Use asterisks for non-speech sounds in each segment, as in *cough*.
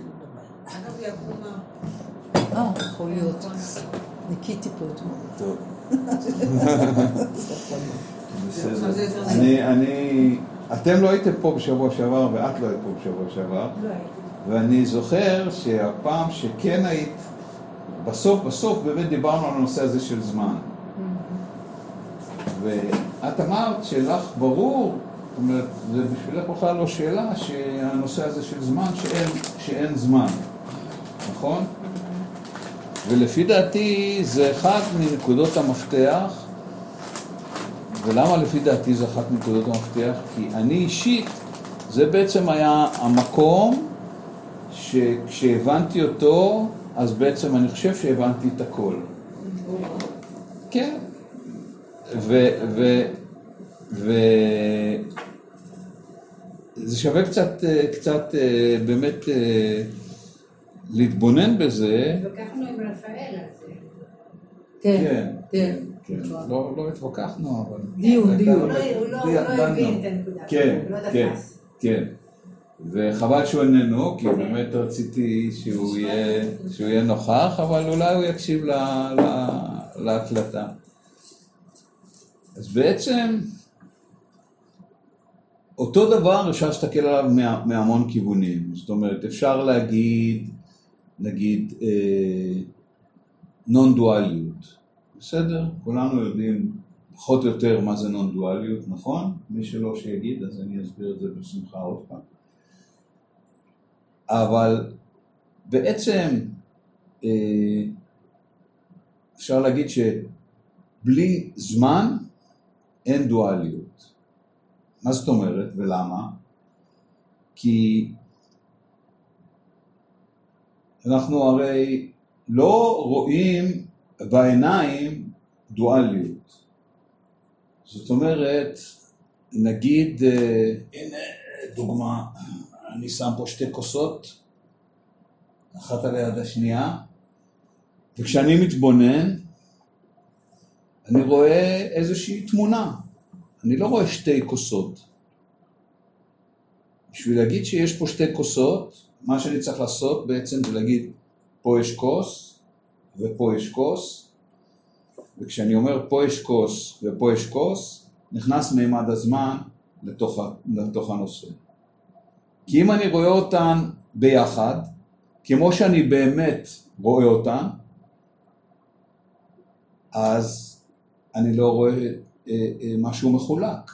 אפילו לבית. אגב, יעקב אמר... אה, יכול להיות. ניקיתי פה אתמול. טוב. אני, אתם לא הייתם פה בשבוע שעבר ואת לא היית פה בשבוע שעבר, לא. ואני זוכר שהפעם שכן היית, בסוף בסוף באמת דיברנו על הנושא הזה של זמן. ואת אמרת שלך ברור, אומרת, זה בשבילך בכלל לא שאלה שהנושא הזה של זמן, שאין, שאין זמן, נכון? ולפי דעתי זה אחת מנקודות המפתח, ולמה לפי דעתי זה אחת מנקודות המפתח? כי אני אישית, זה בעצם היה המקום שכשהבנתי אותו, אז בעצם אני חושב שהבנתי את הכל. כן. ו... ו... ו... זה שווה קצת, אה, קצת אה, באמת אה, להתבונן בזה. התווכחנו עם רפאל על זה. כן, כן. כן. לא, לא התווכחנו, אבל... דיון, דיון. הוא לא- הוא לא- הוא דנו. לא הבין את הנקודה. כן, הוא כן. כן. וחבל שהוא איננו, כי באמת רציתי שהוא יהיה, נוכח, אבל אולי הוא יקשיב ל, ל, להקלטה. אז בעצם, אותו דבר אפשר להסתכל עליו מה, מהמון כיוונים. זאת אומרת, אפשר להגיד, נגיד, אה, נון דואליות. בסדר? כולנו יודעים פחות או יותר מה זה נון דואליות, נכון? מי שלא שיגיד, אז אני אסביר את זה בשמחה עוד פעם. אבל בעצם אה, אפשר להגיד שבלי זמן אין דואליות. מה זאת אומרת ולמה? כי אנחנו הרי לא רואים בעיניים דואליות. זאת אומרת, נגיד, אה, הנה דוגמה, אני שם פה שתי כוסות, אחת על יד השנייה, וכשאני מתבונן, אני רואה איזושהי תמונה. אני לא רואה שתי כוסות. בשביל להגיד שיש פה שתי כוסות, מה שאני צריך לעשות בעצם זה להגיד, פה יש כוס ופה יש כוס, וכשאני אומר פה יש כוס ופה יש כוס, נכנס מימד הזמן לתוך, לתוך הנושא. כי אם אני רואה אותן ביחד, כמו שאני באמת רואה אותן, אז אני לא רואה אה, אה, משהו מחולק.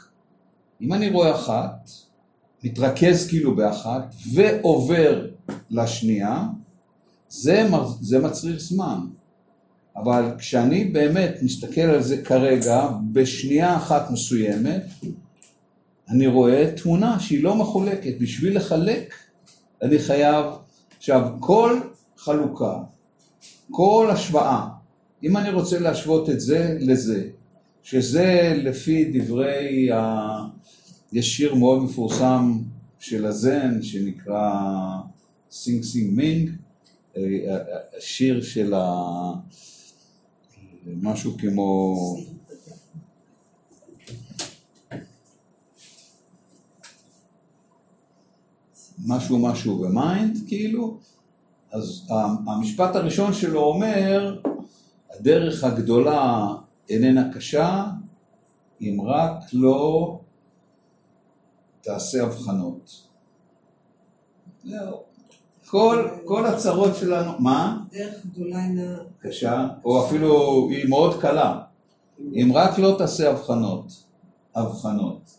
אם אני רואה אחת, מתרכז כאילו באחת ועובר לשנייה, זה, זה מצריך זמן. אבל כשאני באמת מסתכל על זה כרגע, בשנייה אחת מסוימת, אני רואה תמונה שהיא לא מחולקת. בשביל לחלק, אני חייב... עכשיו, כל חלוקה, כל השוואה, אם אני רוצה להשוות את זה לזה, שזה לפי דברי, ה... יש שיר מאוד מפורסם של הזן שנקרא סינג סינג מינג, השיר של ה... משהו כמו... משהו משהו ב mind, כאילו, אז המשפט הראשון שלו אומר, הדרך הגדולה איננה קשה, אם רק לא תעשה הבחנות. זהו. כל, כל הצרות שלנו, מה? דרך גדולה אינה... קשה, או אפילו היא מאוד קלה. אם רק לא תעשה הבחנות, הבחנות.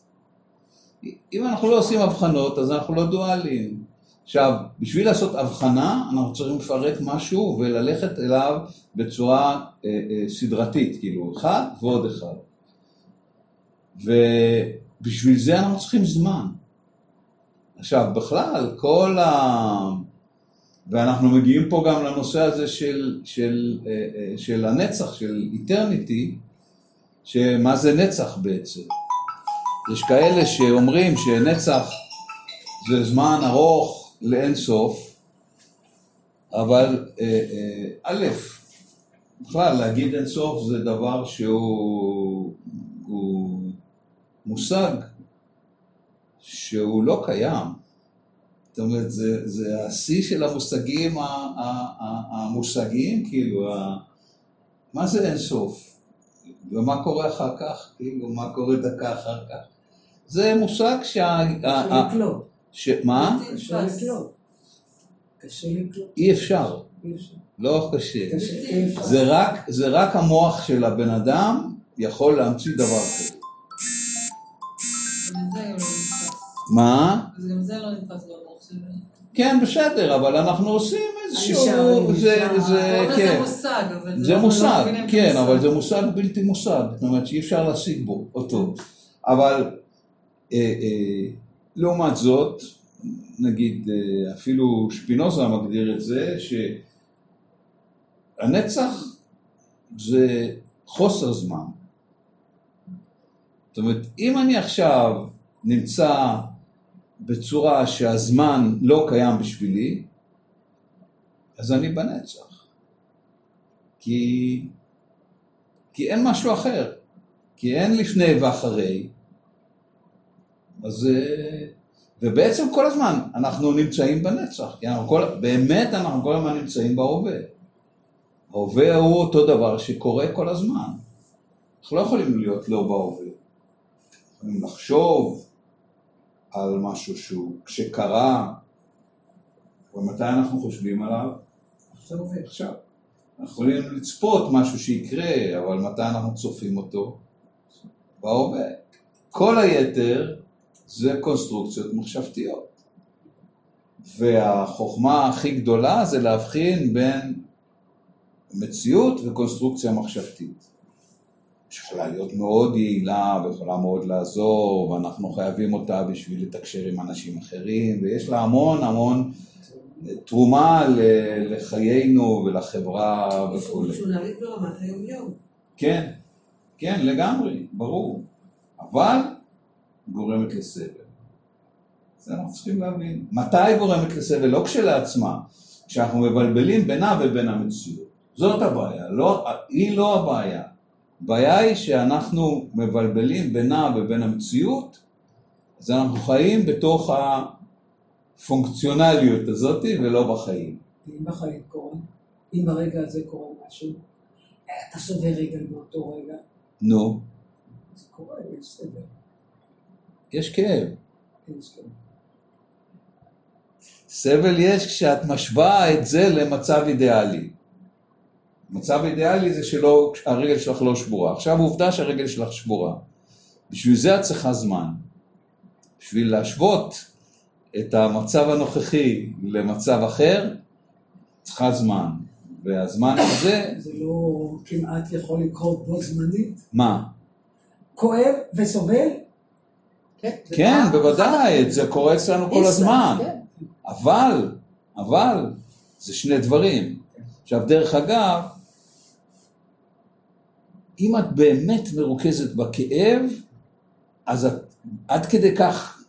אם אנחנו לא עושים הבחנות, אז אנחנו לא דואליים. עכשיו, בשביל לעשות הבחנה, אנחנו צריכים לפרק משהו וללכת אליו בצורה אה, אה, סדרתית, כאילו, אחד ועוד אחד. ובשביל זה אנחנו צריכים זמן. עכשיו, בכלל, כל ה... ואנחנו מגיעים פה גם לנושא הזה של, של, אה, אה, של הנצח, של איטרניטי, שמה זה נצח בעצם. יש כאלה שאומרים שנצח זה זמן ארוך לאין סוף, אבל אה, אה, א', בכלל להגיד אין סוף זה דבר שהוא הוא מושג שהוא לא קיים. זאת אומרת, זה, זה השיא של המושגים המושגיים, כאילו, מה זה אינסוף? ומה קורה אחר כך? כאילו, מה קורה דקה אחר כך? זה מושג שה... ה- קשה ה- לקלוט. ש... מה? קשה לקלוט. אי אפשר, אי אפשר. לא קשה. זה רק, זה רק המוח של הבן אדם יכול להמציא דבר כזה. לא. מה? אז גם זה לא נתפס במוח שלי. כן, בסדר, אבל אנחנו עושים איזשהו... זה. זה, כן. זה מושג, אבל זה לא מושג, כן. אבל זה מושג בלתי מושג, זאת אומרת שאי אפשר להשיג בו אותו. אבל אה, אה, לעומת זאת, נגיד אה, אפילו שפינוזה מגדיר את זה, שהנצח זה חוסר זמן. זאת אומרת, אם אני עכשיו נמצא בצורה שהזמן לא קיים בשבילי, אז אני בנצח. כי, כי אין משהו אחר. כי אין לפני ואחרי. אז... אה, ובעצם כל הזמן אנחנו נמצאים בנצח. כי אנחנו כל, באמת אנחנו כל הזמן נמצאים בהווה. ההווה הוא אותו דבר שקורה כל הזמן. אנחנו לא יכולים להיות לא בהווה. יכולים לחשוב על משהו שהוא שקרה, ומתי אנחנו חושבים עליו? עכשיו עובד. עכשיו. אנחנו יכולים לצפות משהו שיקרה, אבל מתי אנחנו צופים אותו? בהווה. כל היתר זה קונסטרוקציות מחשבתיות. והחוכמה הכי גדולה זה להבחין בין מציאות וקונסטרוקציה מחשבתית. שיכולה להיות מאוד יעילה ויכולה מאוד לעזור, ואנחנו חייבים אותה בשביל לתקשר עם אנשים אחרים, ויש לה המון המון תרומה לחיינו ולחברה וכולי. פונקציונלית ברמת היום-יום. כן, כן, לגמרי, ברור. אבל גורמת לסבל. זה אנחנו צריכים להבין. מתי היא גורמת לסבל? לא כשלעצמה, כשאנחנו מבלבלים בינה ובין המציאות. זאת הבעיה, לא, היא לא הבעיה. הבעיה היא שאנחנו מבלבלים בינה ובין המציאות, אז אנחנו חיים בתוך הפונקציונליות הזאת ולא בחיים. אם בחיים קורה, אם ברגע הזה קורה משהו, אתה שובר רגל באותו רגע, נו, זה קורה, יש סבל. יש כאב. סבל יש כשאת משווה את זה למצב אידיאלי. מצב אידיאלי זה שלא, הרגל שלך לא שבורה. עכשיו עובדה שהרגל שלך שבורה. בשביל זה את צריכה זמן. בשביל להשוות את המצב הנוכחי למצב אחר, צריכה זמן. והזמן הזה, זה לא כמעט יכול לקרות בו זמנית. מה? כואב וסובל, כן, כן, בוודאי. זה קורה אצלנו כל הזמן. כן. אבל, אבל, זה שני דברים. עכשיו, דרך אגב, אם את באמת מרוכזת בכאב, אז את עד כדי כך,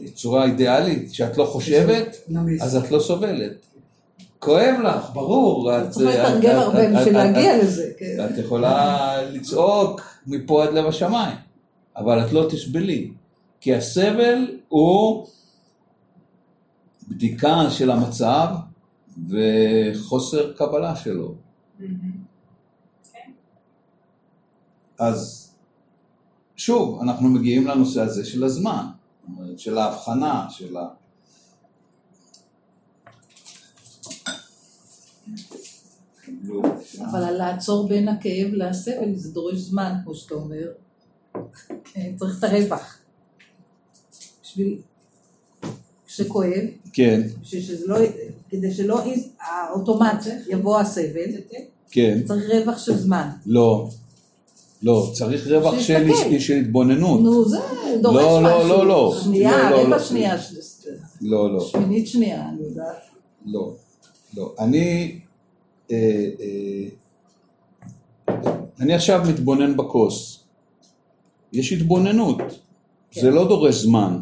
בצורה אידיאלית, שאת לא חושבת. אז את לא סובלת. כואב לך, ברור. את- צריך את- לתרגל הרבה בשביל להגיע לזה. כן. את יכולה לצעוק מפה עד לב השמיים, אבל את לא תסבלי. כי הסבל הוא בדיקה של המצב וחוסר קבלה שלו. אז שוב, אנחנו מגיעים לנושא הזה של הזמן, של ההבחנה, של ה... אבל לעצור בין הכאב לסבל זה דורש זמן, כמו שאתה אומר. כן, צריך את הרווח. בשביל שכואב, כן, בשביל שזה לא, כדי שלא האוטומט יבוא הסבל, כן, צריך רווח של זמן. לא, לא, צריך רווח של. של התבוננות. נו, זה דורש לא, לא, משהו. לא, לא. שנייה, לא, לא, רבע לא. שנייה, לא, לא. שמינית שנייה, אני יודעת. לא, לא. אני, אה, אה, אני עכשיו מתבונן בכוס. יש התבוננות. כן. זה לא דורש זמן.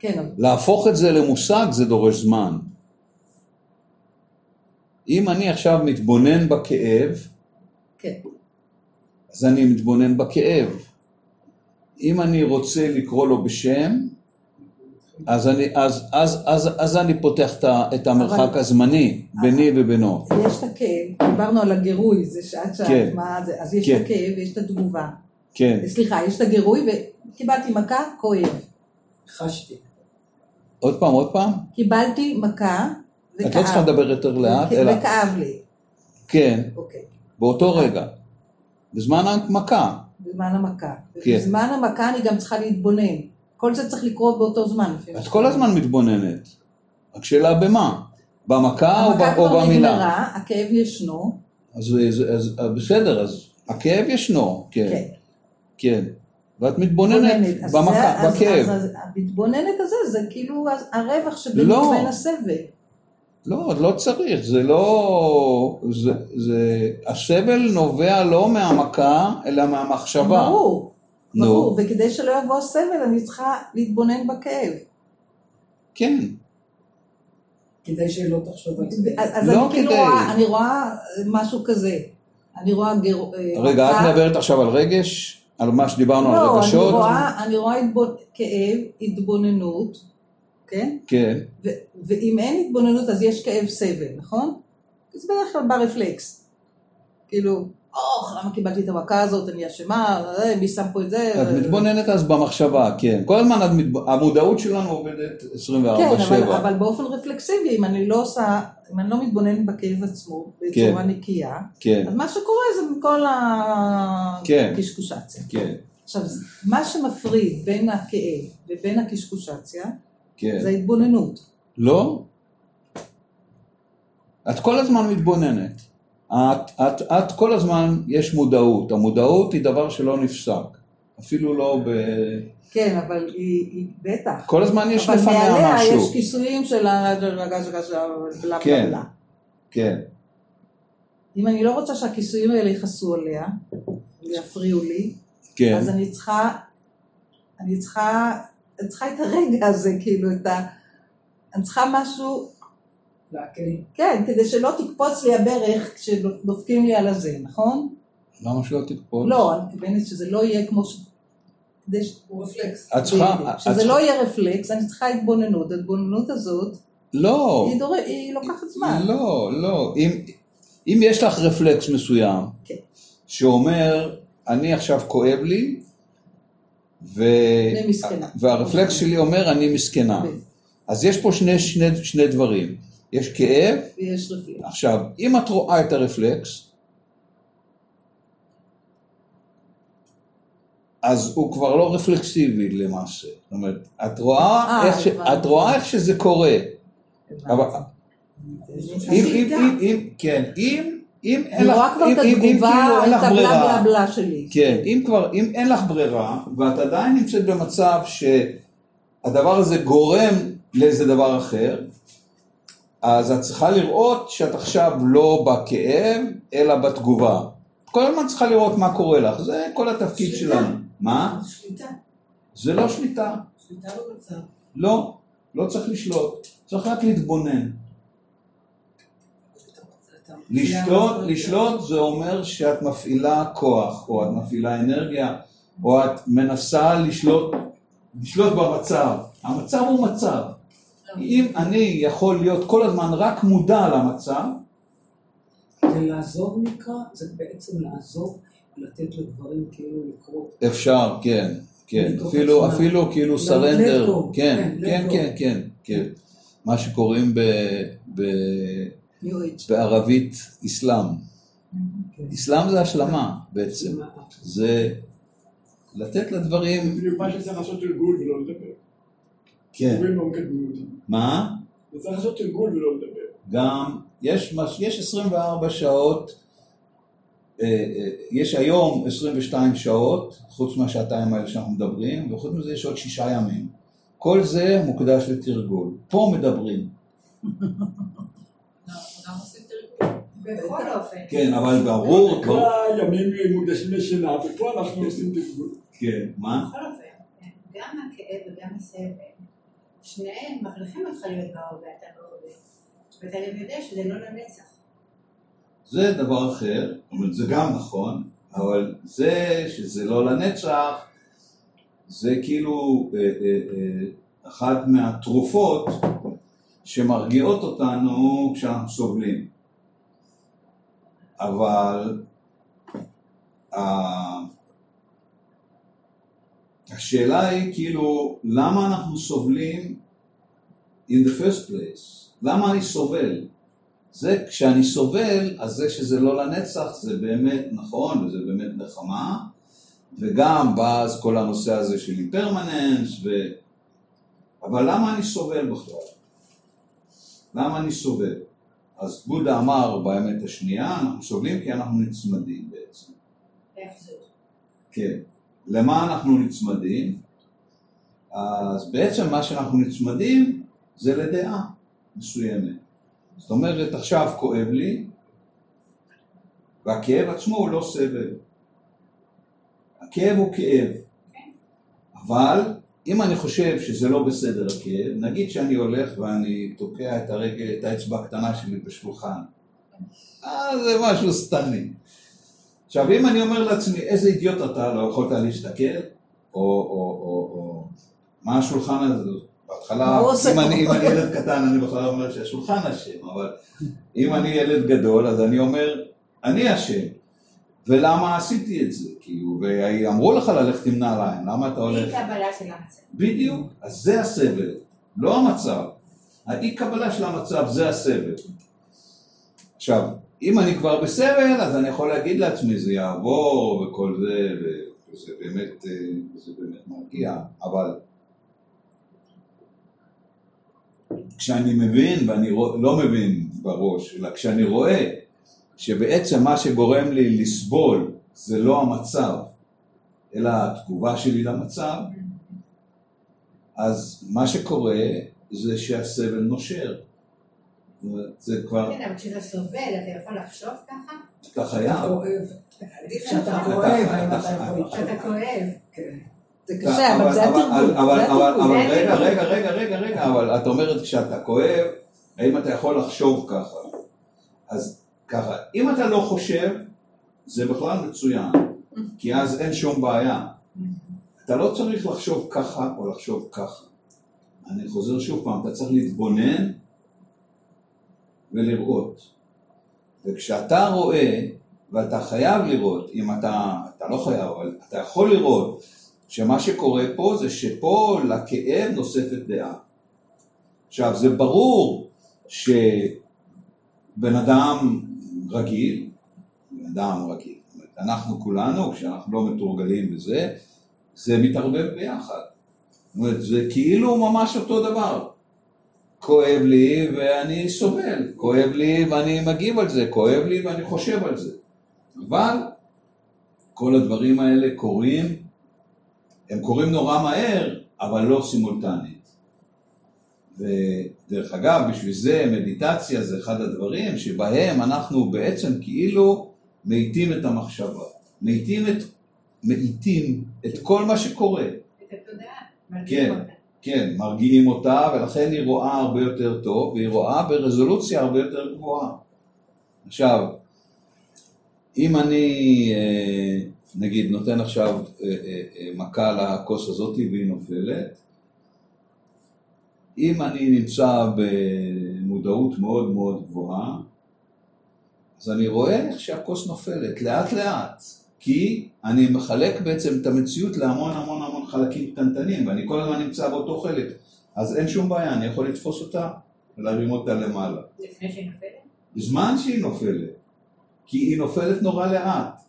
כן, אבל להפוך את זה למושג זה דורש זמן. אם אני עכשיו מתבונן בכאב, כן. אז אני מתבונן בכאב. אם אני רוצה לקרוא לו בשם, אז אני, אז, אז, אז, אז אני פותח את המרחק הזמני ביני ובינו. יש את הכאב, דיברנו על הגירוי, זה שאת כן. שאלת מה זה, אז יש כן. את הכאב ויש את התגובה. כן. סליחה, יש את הגירוי וקיבלתי מכה, כואב. חשתי. עוד פעם, עוד פעם? קיבלתי מכה וכאב. את לא צריכה לדבר יותר לאט, אלא, וכאב לי, כן, אוקיי. באותו רגע. בזמן המכה. בזמן המכה. כן. בזמן המכה אני גם צריכה להתבונן. כל זה צריך לקרות באותו זמן. את כל. הזמן מתבוננת. רק שאלה במה? במכה או, המכה ב- או כבר במילה? נגמרה, הכאב ישנו, אז, אז, אז, אז בסדר, אז הכאב ישנו, כן. כן. כן. ואת מתבוננת במכה, בכאב. אז המתבוננת הזה זה כאילו הרווח שבין לא. בין הסבל. לא, לא צריך, זה לא... זה, זה... הסבל נובע לא מהמכה, אלא מהמחשבה. ברור, נו. ברור, וכדי שלא יבוא הסבל אני צריכה להתבונן בכאב. כן. כדי שלא תחשוב על זה. אז לא אני כאילו. רואה, אני רואה משהו כזה. אני רואה גר... אה, רגע, את. מדברת עכשיו על רגש? על מה שדיברנו על לא, אני רגשות? רואה, אני רואה התבונ... כאב, התבוננות, כן? כן, ו... ואם אין התבוננות אז יש כאב סבל, נכון? זה בדרך כלל ברפלקס. כאילו, אוח, למה קיבלתי את המכה הזאת, אני אשמה, אה, מי שם פה את זה? את מתבוננת אז במחשבה, כן. כל הזמן. המודעות שלנו עובדת 24/7. כן, אבל, באופן רפלקסיבי, אם אני לא עושה, אם אני לא מתבוננת בכאב עצמו, בצורה נקייה, כן, אז מה שקורה זה מכל כן. הקשקושציה. כן, עכשיו, מה שמפריד בין הכאב ובין הקשקושציה, כן. זה ההתבוננות. לא? את כל הזמן מתבוננת. את, את, את כל הזמן יש מודעות. המודעות היא דבר שלא נפסק. אפילו לא ב... כן, אבל היא, היא בטח. כל הזמן יש אבל לפניה מעליה משהו. יש כיסויים של הרגע של בלה כן. בלה. כן, אם אני לא רוצה שהכיסויים האלה יכעסו עליה, ויפריעו לי, כן, אז אני צריכה, אני צריכה, אני צריכה את הרגע הזה, כאילו, את ה... אני צריכה משהו. כן, כדי שלא תקפוץ לי הברך כשדופקים לי על הזה, נכון? למה שלא תקפוץ? לא, אני מתכוונת שזה לא יהיה כמו ש... כדי ש... הוא רפלקס. את צריכה... שזה לא יהיה רפלקס, אני צריכה התבוננות. ההתבוננות הזאת, לא, היא, דור... היא לוקחת זמן. לא, לא. אם, אם יש לך רפלקס מסוים, כן. שאומר, אני עכשיו כואב לי, ו... והרפלקס שלי אומר, אני מסכנה. בדיוק. אז יש פה שני, שני, שני דברים. יש כאב, ויש רפלקס. עכשיו, אם את רואה את הרפלקס, אז הוא כבר לא רפלקסיבי למעשה. זאת אומרת, את רואה, אה, איך, ש... את רואה איך שזה קורה. אבל אם, אם, אם, אם, כן, אם, אם אין לך, אם, אם, אם כאילו אין לך ברירה. כן, אם כבר, אם אין לך ברירה, ואת עדיין נמצאת במצב שהדבר הזה גורם לאיזה דבר אחר, אז את צריכה לראות שאת עכשיו לא בכאב, אלא בתגובה. כל הזמן צריכה לראות מה קורה לך, זה כל התפקיד שליטה. שלנו. מה? שליטה. זה לא שליטה. שליטה במצב. לא, לא צריך לשלוט, צריך רק להתבונן. לשלוט, לשלוט זה אומר שאת מפעילה כוח, או את מפעילה אנרגיה, או את מנסה לשלוט, לשלוט במצב. המצב הוא מצב. אם אני יכול להיות כל הזמן רק מודע למצב, ולעזוב נקרא, זה בעצם לעזוב ולתת לדברים כאילו לקרות. אפשר, כן, כן, אפילו. אפילו כאילו סרנדר, כן, כן, כן. כן, כן, כן, מה שקוראים. בערבית אסלאם. כן. אסלאם זה השלמה בעצם, זה לתת לדברים, בדיוק מה שצריך לעשות תרגול ולא לדבר. כן, לא. מה? וצריך לעשות תרגול ולא לדבר. גם יש, יש 24 שעות, אה, אה, יש היום 22 שעות, חוץ מהשעתיים האלה שאנחנו מדברים, וחוץ מזה יש עוד שישה ימים. כל זה מוקדש לתרגול. פה מדברים. אופן. כן, אבל ברור, ברור. כל הימים מוקדשים לשינה, ופה אנחנו עושים תרגול. כן, מה? בכל אופן, גם הכאב וגם הסבל, שניהם מכריחים אותך להיות בהווה, אתה בהווה. ואתה גם יודע שזה לא לנצח. זה דבר אחר, אומרת, זה גם נכון, אבל זה שזה לא לנצח, זה כאילו, אה, אה, אה, אחת מהתרופות שמרגיעות אותנו כשאנחנו סובלים. אבל השאלה היא כאילו, למה אנחנו סובלים in the first place? למה אני סובל? זה, כשאני סובל, אז זה שזה לא לנצח זה באמת נכון וזה באמת נחמה, וגם בא אז כל הנושא הזה של אימפרמננס, ו... אבל למה אני סובל בכלל? למה אני סובל? אז בודה אמר באמת השנייה, אנחנו סובלים כי אנחנו נצמדים בעצם. איך זה? כן. למה אנחנו נצמדים? אז בעצם מה שאנחנו נצמדים זה לדעה מסוימת. זאת אומרת, עכשיו כואב לי, והכאב עצמו הוא לא סבל. הכאב הוא כאב. אבל אם אני חושב שזה לא בסדר הכאב, נגיד שאני הולך ואני תוקע את הרגל, את האצבע הקטנה שלי בשולחן, אה, זה משהו שטני. עכשיו, אם אני אומר לעצמי, איזה אידיוט אתה, לא יכולת להסתכל, או, או, או, או, מה השולחן הזה? בהתחלה, אם אני? אם אני ילד קטן, אני בכלל אומר שהשולחן אשם, אבל אם אני ילד גדול, אז אני אומר, אני אשם. ולמה עשיתי את זה? כאילו, ואמרו לך ללכת עם נעליים, למה אתה הולך? אי קבלה של המצב. בדיוק, אז זה הסבל, לא המצב. האי קבלה של המצב זה הסבל. עכשיו, אם אני כבר בסבל, אז אני יכול להגיד לעצמי, זה יעבור וכל זה, וזה באמת, אה, זה באמת מרגיע, אבל כשאני מבין, ואני לא מבין בראש, אלא כשאני רואה שבעצם מה שגורם לי לסבול זה לא המצב, אלא התגובה שלי למצב, אז מה שקורה זה שהסבל נושר. זאת אומרת, זה כבר, כן, אבל כשאתה סובל, אתה יכול לחשוב ככה? אתה חייב. כשאתה שאתה כואב, כשאתה. כואב. כן. זה קשה, אבל זה התרגול. אבל, רגע. רגע, רגע, רגע, רגע, אבל את אומרת כשאתה כואב, האם אתה יכול לחשוב ככה? אז ככה, אם אתה לא חושב, זה בכלל מצוין, כי אז אין שום בעיה. אתה לא צריך לחשוב ככה או לחשוב ככה. אני חוזר שוב פעם, אתה צריך להתבונן ולראות. וכשאתה רואה, ואתה חייב לראות, אם אתה, אתה לא חייב, אבל אתה יכול לראות שמה שקורה פה זה שפה לכאב נוספת דעה. עכשיו, זה ברור שבן אדם רגיל, בן אדם רגיל, אנחנו כולנו, כשאנחנו לא מתורגלים בזה, זה מתערבב ביחד. זאת אומרת, זה כאילו ממש אותו דבר. כואב לי ואני סובל, כואב לי ואני מגיב על זה, כואב לי ואני חושב על זה. אבל כל הדברים האלה קורים, הם קורים נורא מהר, אבל לא סימולטנית. ודרך אגב, בשביל זה מדיטציה זה אחד הדברים שבהם אנחנו בעצם כאילו מאיטים את המחשבה, מאיטים את, מאיטים את כל מה שקורה. את התודעה. כן. כן, מרגיעים אותה, ולכן היא רואה הרבה יותר טוב, והיא רואה ברזולוציה הרבה יותר גבוהה. עכשיו, אם אני, אה, נגיד, נותן עכשיו אה, אה, מכה לכוס הזאת והיא נופלת, אם אני נמצא במודעות מאוד מאוד גבוהה, אז אני רואה איך שהכוס נופלת, לאט לאט, כי אני מחלק בעצם את המציאות להמון המון המון חלקים קטנטנים, ואני כל הזמן נמצא באותו חלק, אז אין שום בעיה, אני יכול לתפוס אותה ולהרים אותה למעלה. לפני שהיא נופלת? בזמן שהיא נופלת, כי היא נופלת נורא לאט,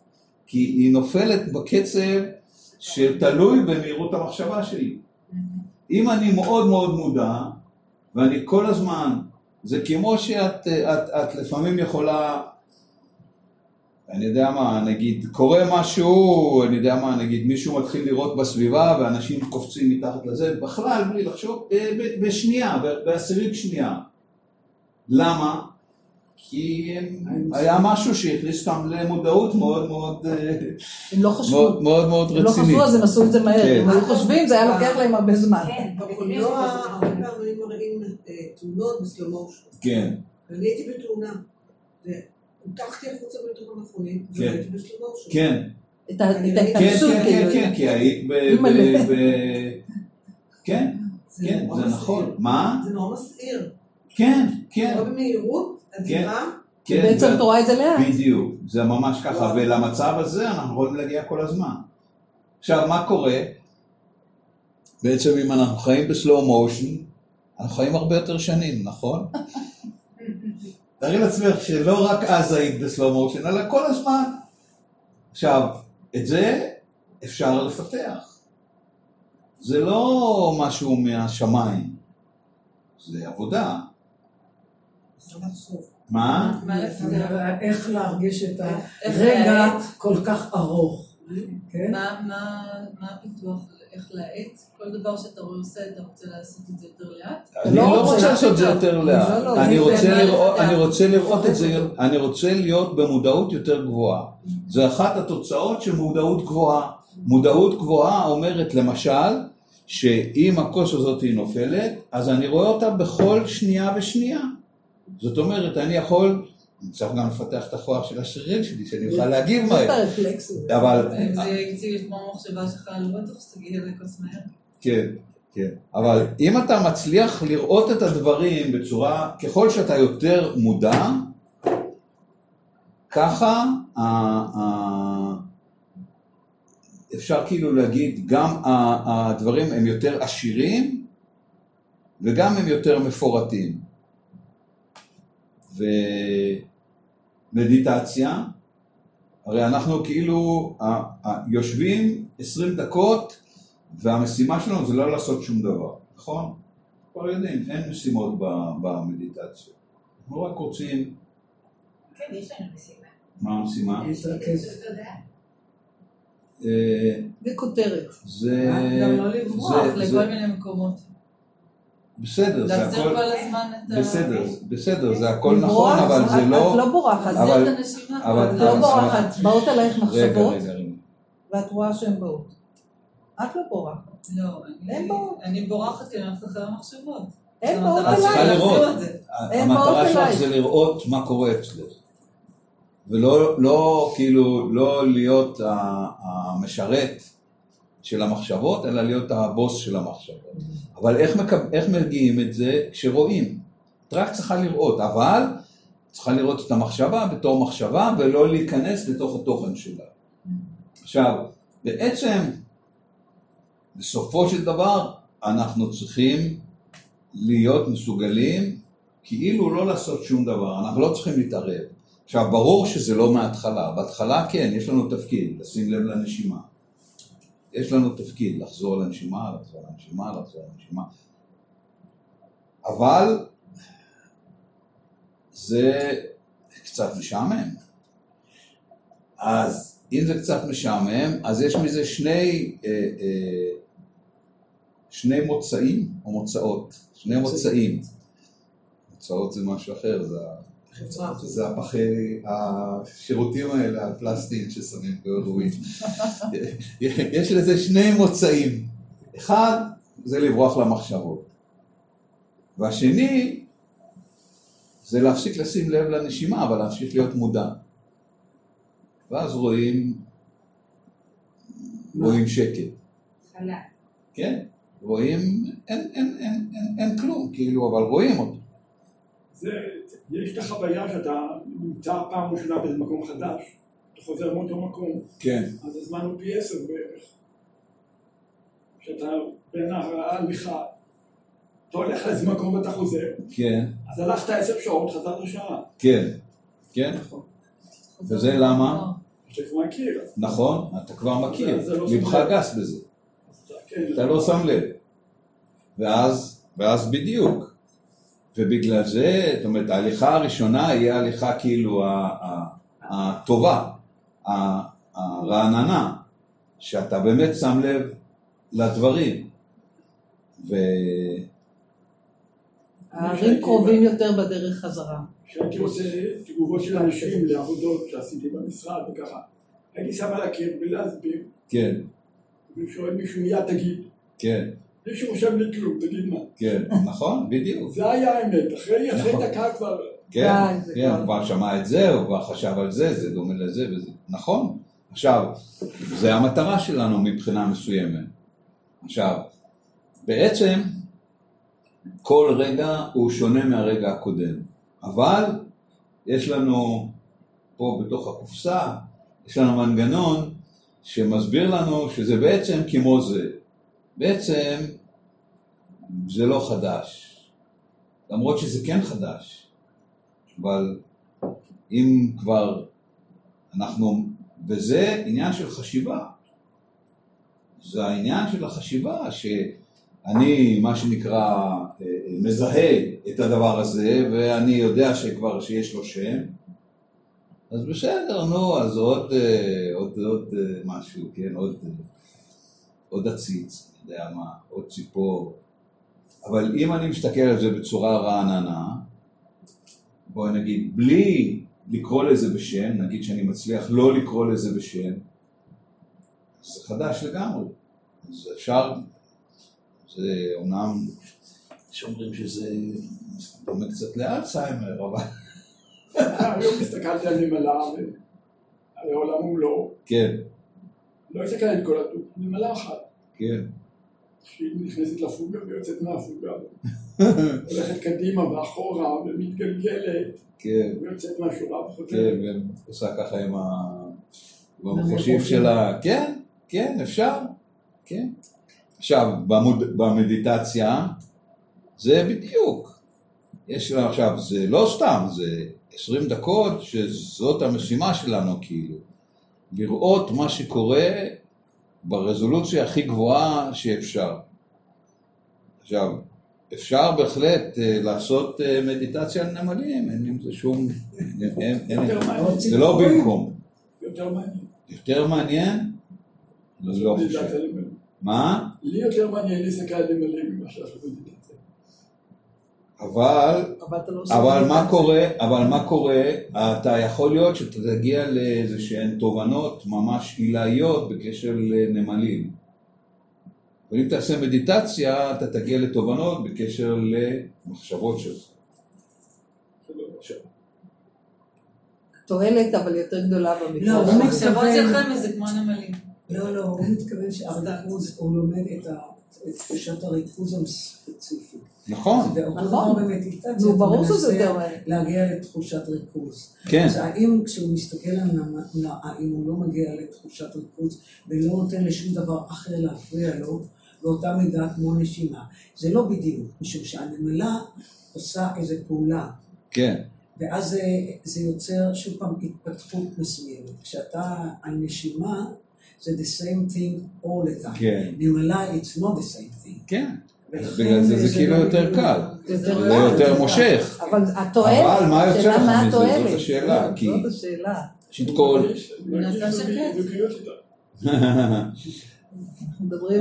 כי היא נופלת בקצב שתלוי במהירות המחשבה שלי. אם אני מאוד מאוד מודע, ואני כל הזמן, זה כמו שאת את, את לפעמים יכולה, אני יודע מה, נגיד, קורה משהו, אני יודע מה, נגיד, מישהו מתחיל לראות בסביבה ואנשים קופצים מתחת לזה, בכלל, בלי לחשוב, ב- ב- בשנייה, ב- בעשירית שנייה. למה? כי הם- היה משהו שהכניס אותם למודעות מאוד מאוד אה, הם לא חשבו. מאוד מאוד מאוד הם לא רצינית. חשבו, אז הם עשו את זה מהר. כן. אם היו חושבים, זה היה לוקח להם הרבה זמן. כן, בקולנוע הרבה פעמים מראים אה, תמונות בסלומושן. כן, ואני הייתי בתאונה. והוטחתי החוצה בתוך המכונית, כן. והייתי בסלומושן. כן, את כן, כן, ההתנגשות, כן, כן, כאילו. כן, כי היית ב... כן, כן, זה נכון. מה? זה נורא מסעיר. כן, כן, לא במהירות, אדירה. כן. בעצם זה- את רואה את זה לאט. בדיוק, זה ממש ככה, ולמצב הזה אנחנו יכולים להגיע כל הזמן. עכשיו, מה קורה? בעצם אם אנחנו חיים בסלואו מושן, אנחנו חיים הרבה יותר שנים, נכון? *laughs* תארי לעצמך שלא רק אז היית בסלואו מושן, אלא כל הזמן. עכשיו, את זה אפשר לפתח. זה לא משהו מהשמיים, זה עבודה. לחשוב. מה? מה לפתח? איך להרגיש את הרגע? כל כך ארוך, כן? מה- מה מה הפיתוח, איך להאט? כל דבר שאתה עושה, אתה רוצה לעשות את זה יותר לאט? אני לא לא רוצה לעשות את זה יותר לאט. לא, לא, אני רוצה לראות- לפתח. אני רוצה לראות את זה, אני רוצה להיות במודעות יותר גבוהה. זה אחת התוצאות של מודעות גבוהה. מודעות גבוהה אומרת למשל, שאם הכוס הזאת היא נופלת, אז אני רואה אותה בכל שנייה ושנייה. זאת אומרת, אני יכול, אני צריך גם לפתח את הכוח של השרירים שלי, שאני אוכל להגיב מהר. אבל, אם זה יציב את כמו המחשבה שלך, לא בטוח שתגיע לכוס מהר. כן, כן. אבל אם אתה מצליח לראות את הדברים בצורה, ככל שאתה יותר מודע, ככה אפשר כאילו להגיד, גם הדברים הם יותר עשירים וגם הם יותר מפורטים. ומדיטציה, הרי אנחנו כאילו יושבים 20 דקות והמשימה שלנו זה לא לעשות שום דבר, נכון? כבר יודעים, אין משימות ב- במדיטציה. אנחנו רק רוצים, כן, יש לנו משימה. מה המשימה? להתרכז. אה, זה כותרת. זה... גם לא לברוח זה- לכל זה- מיני מקומות. בסדר, זה להחזיר הכל... כל הזמן את ה... בסדר, בסדר, זה הכל נכון, אבל זה את לא... לא בורחת. להחזיר את הנשימה. את. לא בורחת. באות אלייך רגע, מחשבות. ואת רואה שהן באות. את לא בורחת. לא, אני- באות. בורחת כי אני הולכת אחרי המחשבות. הן באות המטרה את צריכה. לראות. זה. המטרה באות שלך. זה לראות מה קורה אצלך. ולא לא, כאילו, לא להיות המשרת של המחשבות, אלא להיות הבוס של המחשבות. אבל איך, מקב... איך מגיעים את זה? כשרואים. את רק צריכה לראות, אבל צריכה לראות את המחשבה בתור מחשבה ולא להיכנס לתוך התוכן שלה. עכשיו, בעצם, בסופו של דבר, אנחנו צריכים להיות מסוגלים כאילו לא לעשות שום דבר, אנחנו לא צריכים להתערב. עכשיו, ברור שזה לא מההתחלה, בהתחלה כן, יש לנו תפקיד, לשים לב לנשימה. יש לנו תפקיד, לחזור לנשימה, לחזור לנשימה, לחזור לנשימה. אבל זה קצת משעמם. אז אם זה קצת משעמם, אז יש מזה שני, אה, אה, שני מוצאים או מוצאות, שני מוצאים. מוצאות זה משהו אחר, זה, ה- חברה. זה הפחי, השירותים האלה, הפלסטיים ששמים בהרואין. *laughs* יש לזה שני מוצאים. אחד, זה לברוח למחשבות. והשני, זה להפסיק לשים לב לנשימה, אבל להמשיך להיות מודע. ואז רואים, רואים שקט. כן, רואים, אין, אין, אין, אין, אין כלום, כאילו, אבל רואים אותו. זה, יש את החוויה שאתה נמצא פעם ראשונה באיזה מקום חדש, אתה חוזר מאותו מקום, כן. אז הזמן הוא פי עשר בערך. כשאתה בין ההליכה, אתה הולך לאיזה מקום ואתה חוזר, כן, אז הלכת עשר שעות, חזרת שעה. כן, כן, וזה למה? אתה כבר מכיר, נכון, אתה כבר מכיר, לא ליבך לב. גס בזה, אתה, כן, אתה לא שם לב. ואז, ואז בדיוק. ובגלל זה, זאת אומרת, ההליכה הראשונה היא ההליכה כאילו ה- ה- הטובה, ה- הרעננה, שאתה באמת שם לב לדברים. ו... הערים קרובים יותר בדרך חזרה. כשהייתי רוצה תגובות של אנשים לעבודות שעשיתי במשרד וככה, הייתי שם על הקיר בלי להסביר, כן, ושואל מישהו מיד תגיד, כן, בלי שהוא רושם לי כלום, תגיד מה. כן, נכון, בדיוק. זה היה האמת, אחרי אחרי נכון. דקה כבר, כן, זה כן, הוא כבר שמע את זה, הוא כבר חשב על זה, זה דומה לזה וזה, נכון. עכשיו, זה המטרה שלנו מבחינה מסוימת. עכשיו, בעצם, כל רגע הוא שונה מהרגע הקודם. אבל יש לנו פה בתוך הקופסה, יש לנו מנגנון שמסביר לנו שזה בעצם כמו זה. בעצם זה לא חדש, למרות שזה כן חדש, אבל אם כבר אנחנו, וזה עניין של חשיבה, זה העניין של החשיבה שאני, מה שנקרא, אה, מזהה את הדבר הזה ואני יודע שכבר שיש לו שם. אז בסדר, נו, אז עוד, אה, עוד, עוד אה, משהו, כן, עוד, אה, עוד עציץ, יודע מה, עוד ציפור. אבל אם אני מסתכל על זה בצורה רעננה, בואי נגיד, בלי לקרוא לזה בשם, נגיד שאני מצליח לא לקרוא לזה בשם, זה חדש לגמרי. אז אפשר, זה אומנם, יש אומרים שזה דומה קצת לאלצהיימר, אבל היום הסתכלתי על נמלה, הרי העולם הוא לא, כן, לא הסתכלתי על כל הדוק, נמלה אחת, כן. שהיא נכנסת לפוגה ויוצאת מהפוגה, הולכת קדימה ואחורה ומתגלגלת, כן, ויוצאת מהשורה כן, וחוזרת. ועושה ככה עם ה- עם המחושים שלה, כן, כן, אפשר, כן. עכשיו, במוד- במדיטציה, זה בדיוק. יש לנו עכשיו, זה לא סתם, זה 20 דקות שזאת המשימה שלנו, כאילו. לראות מה שקורה ברזולוציה הכי גבוהה שאפשר. עכשיו, אפשר בהחלט אה, לעשות אה, מדיטציה על נמלים, אין עם זה שום... מעניין. זה לא במקום. יותר מעניין. יותר מעניין? לא מדיטציה חושב. מה? לי יותר מעניין להסתכל על נמלים ממה לעשות מדיטציה. אבל, אבל אתה לא עושה אבל מה. קורה, אבל מה קורה, אתה יכול להיות שאתה תגיע לאיזה שהן תובנות ממש עילאיות בקשר לנמלים. ואם תעשה מדיטציה, אתה תגיע לתובנות בקשר למחשבות שלך. תועלת אבל יותר גדולה במקרה. לא. הוא המחשבות מתכוון- שלכם זה כמו נמלים. לא, לא, הוא מתכוון שהריכוז, הוא לומד את תחושת הריכוז הספציפית. נכון, ואותו נכון. דבר במדיטציה, נו, אתה ברור שזה מנסה. להגיע לתחושת ריכוז. כן, אז האם כשהוא מסתכל על נמל, האם הוא לא מגיע לתחושת ריכוז ולא נותן לשום דבר אחר להפריע לו, באותה מידה כמו נשימה. זה לא בדיוק, משום שהנמלה עושה איזו פעולה, כן, ואז זה, זה יוצר שוב פעם התפתחות מסוימת. כשאתה על נשימה, זה the same thing all the time. כן, נמלה, it's not the same thing. כן. בגלל זה זה כאילו יותר קל. זה יותר. מושך. אבל התועלת, אבל מה יוצא לך מה מזה? זאת. השאלה, זאת- השאלה. כל...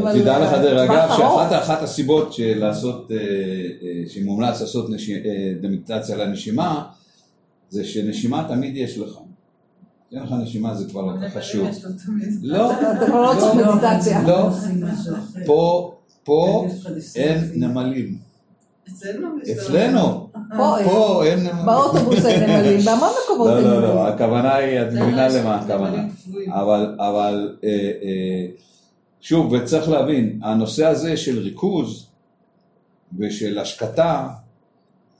על... תדע לך דרך אגב. שאחת אחת הסיבות אה, אה, שמומלץ לעשות אה, מדיטציה לנשימה זה שנשימה תמיד יש לך. אין לך נשימה זה כבר לא חשוב. לא, אתה כבר לא צריך לא, מדיטציה. לא. פה, פה לך the same אין. נמלים. אצלנו פה אין. פה נמלים. באוטובוס אין נמלים, *laughs* בהמון מקומות לא, אין לא, לא, נמלים. הכוונה היא, את מבינה למה נמלים הכוונה. אבל, אבל אה, אה, שוב, וצריך להבין, הנושא הזה של ריכוז ושל השקטה,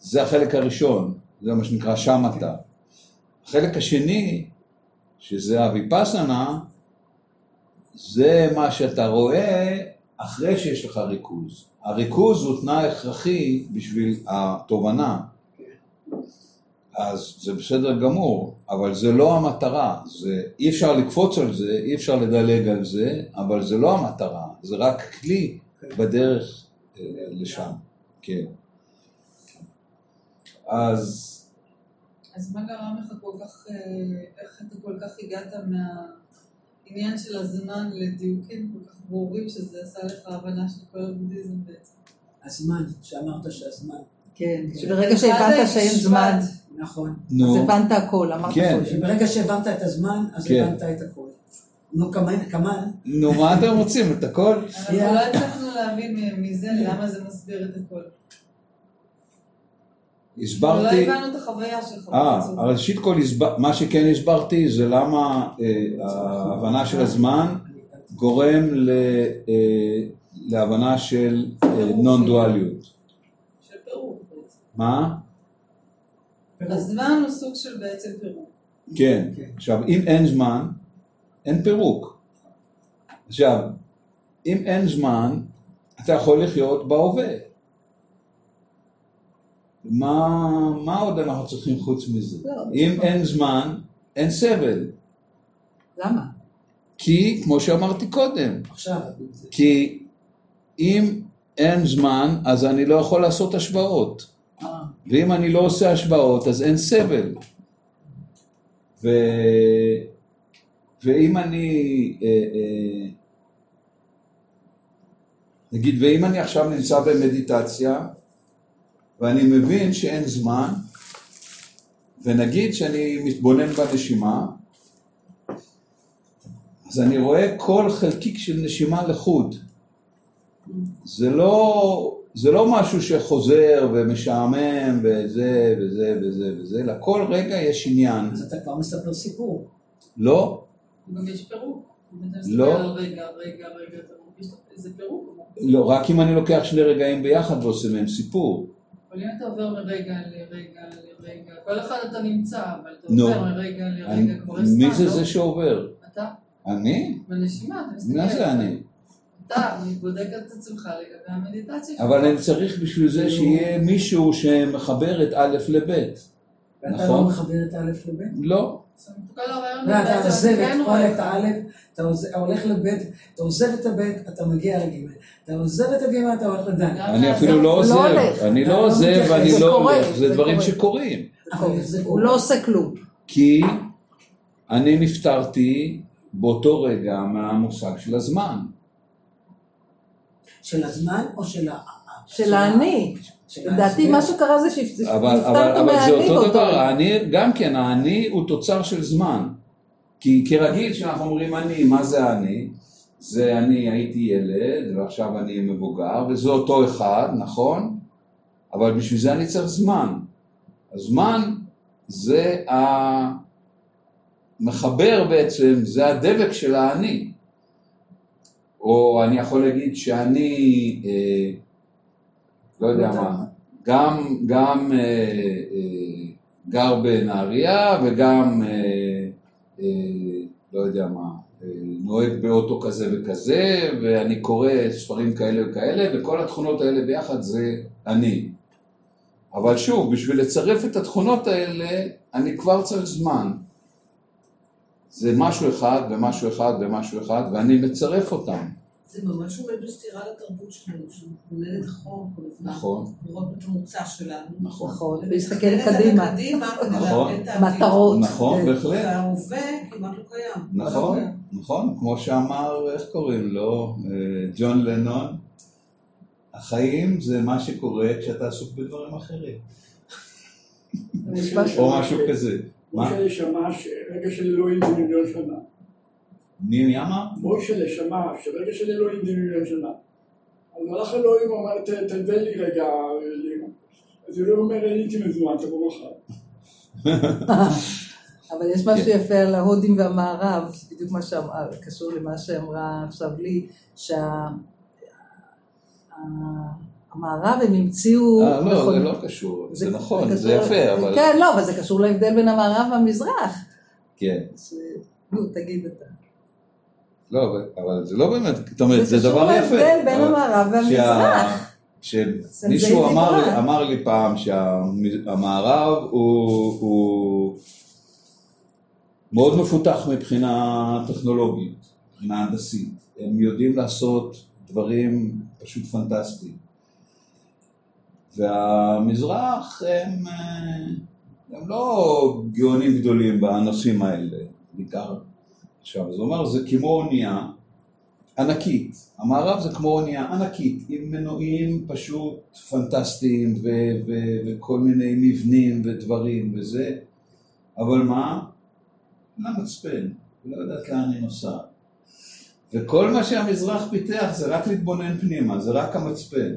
זה החלק הראשון, זה מה שנקרא שמטה. החלק השני, שזה הוויפסנה, זה מה שאתה רואה אחרי שיש לך ריכוז. הריכוז הוא תנאי הכרחי בשביל התובנה. אז זה בסדר גמור, אבל זה לא המטרה, זה, אי אפשר לקפוץ על זה, אי אפשר לדלג על זה, אבל זה לא המטרה, זה רק כלי בדרך אה, לשם, כן. אז אז מה גרם לך כל כך, אה, איך אתה כל כך הגעת מהעניין של הזמן לדיוקים כל כך ברורים, שזה עשה לך הבנה של כל הבודהיזם בעצם? הזמן, שאמרת שהזמן. כן, שברגע שהבנת שאין זמן, נכון. אז נו, הבנת הכל, אמרת כן. הכל. שברגע שהבנת את הזמן, אז כן. הבנת את הכל. נו, כמובן, כמובן, נו, מה אתם רוצים? את הכל? אנחנו לא הצלחנו להבין מזה למה זה מסביר את הכל. לא הסברתי, הבנו את החוויה שלך. אה. ראשית כל, מה שכן הסברתי זה למה אה, ההבנה של הזמן גורם ל, אה, להבנה של נון דואליות. מה? הזמן הוא סוג של בעצם פירוק. כן. כן. עכשיו, אם אין זמן, אין פירוק. עכשיו, אם אין זמן, אתה יכול לחיות בהווה. מה, מה עוד אנחנו צריכים חוץ מזה? לא, אם אין זמן, אין סבל. למה? כי, כמו שאמרתי קודם, עכשיו, כי אם אין זמן, אז אני לא יכול לעשות השוואות. אה, ואם אני לא עושה השוואות, אז אין סבל. ו... ואם אני, אה, אה, נגיד, ואם אני עכשיו נמצא במדיטציה, ואני מבין שאין זמן, ונגיד שאני מתבונן בנשימה, אז אני רואה כל חלקיק של נשימה לחוד. זה לא, זה לא משהו שחוזר ומשעמם וזה וזה וזה וזה, לכל רגע יש עניין. אז אתה כבר מספר סיפור. לא, גם יש פירוק. לא. רגע, רגע, רגע, אתה מרגיש איזה פירוק. לא, רק אם אני לוקח שני רגעים ביחד ועושה מהם סיפור. אבל אם אתה עובר מרגע לרגע לרגע, כל אחד אתה נמצא, אבל אתה נו. עובר מרגע לרגע, כבר זמן, מי זה לא? זה שעובר? אתה, אני? בנשימה, אתה מסתכל. מה זה אני? אתה בודק את עצמך לגבי המדיטציה שלך. אבל אני צריך בשביל זה שיהיה מישהו שמחבר את א' לב'. ואתה נכון. לא מחבר את א' לב'. לא. ואתה עוזב אתה כן את כל רואה את הא', אתה הולך לב', אתה עוזב את הב', אתה מגיע לג', אתה עוזב את הג', אתה הולך לד'. אני אפילו לא לא עוזב. אני לא לא עוזב. ואני לא הולך. זה דברים. שקורים. הוא? לא עושה כלום. כי אני נפטרתי באותו רגע מהמושג של הזמן. של הזמן או של ה... של האני. לדעתי? מה שקרה זה שנפטרת אבל, אבל, אבל זה מהאני אותו דבר. האני, גם כן, האני הוא תוצר של זמן. כי כרגיל כשאנחנו אומרים אני, מה זה אני? זה אני הייתי ילד ועכשיו אני מבוגר וזה אותו אחד, נכון? אבל בשביל זה אני צריך זמן. הזמן זה המחבר בעצם, זה הדבק של האני. או אני יכול להגיד שאני, אה, לא יודע מה, גם, גם אה, אה, גר בנהריה וגם, אה, אה, לא יודע מה, אה, נוהג באוטו כזה וכזה, ואני קורא ספרים כאלה וכאלה, וכל התכונות האלה ביחד זה אני. אבל שוב, בשביל לצרף את התכונות האלה, אני כבר צריך זמן. זה משהו אחד ומשהו אחד ומשהו אחד, ואני מצרף אותם, זה ממש עומד בסתירה לתרבות שלנו, שמתבוננת אחורה כל הזמן. נכון? לראות את המוצא שלנו. נכון. נכון, ולתכנן להסתכל את זה קדימה. נכון. מטרות. נכון, כן. בהחלט. וההווה כמעט לא קיים. נכון, נכון, כמו שאמר, איך קוראים לו, אה, ג'ון לנון, החיים זה מה שקורה כשאתה עסוק בדברים אחרים, *laughs* או משהו כזה. מה? משה שמע שרגע של אלוהים זה מיליון שנה. מי מי אמר? משה שמע שרגע של אלוהים זה מיליון שנה. אז הלך אלוהים ואמר, "ת- תתן לי רגע, לימה." אז אלוהים אומר, אין לי מזומן, תבוא מחר. *laughs* אבל יש משהו כן. יפה על ההודים והמערב, בדיוק מה שקשור למה שאמרה עכשיו לי, שהמערב הם המציאו... אה, לא, זה לא קשור, זה נכון, קשור- זה יפה, אבל... כן, לא, אבל זה קשור להבדל בין המערב והמזרח. כן. ש- נו, תגיד אתה. לא, אבל- אבל זה לא באמת, זאת אומרת, זה קשור דבר יפה. להבדל בין המערב והמזרח. שמישהו זה אמר. אמר לי פעם שהמערב הוא, הוא מאוד מפותח מבחינה טכנולוגית, מבחינה הנדסית. הם יודעים לעשות דברים פשוט פנטסטיים. והמזרח הם, אה, הם לא גאונים גדולים בנושאים האלה, בעיקר עכשיו. זה אומר, זה כמו אונייה ענקית. המערב זה כמו אונייה ענקית, עם מנועים פשוט פנטסטיים וכל מיני מבנים ודברים וזה, אבל מה? אין לה מצפן, היא לא יודעת לאן היא נוסעת. וכל מה שהמזרח פיתח זה רק להתבונן פנימה, זה רק המצפן.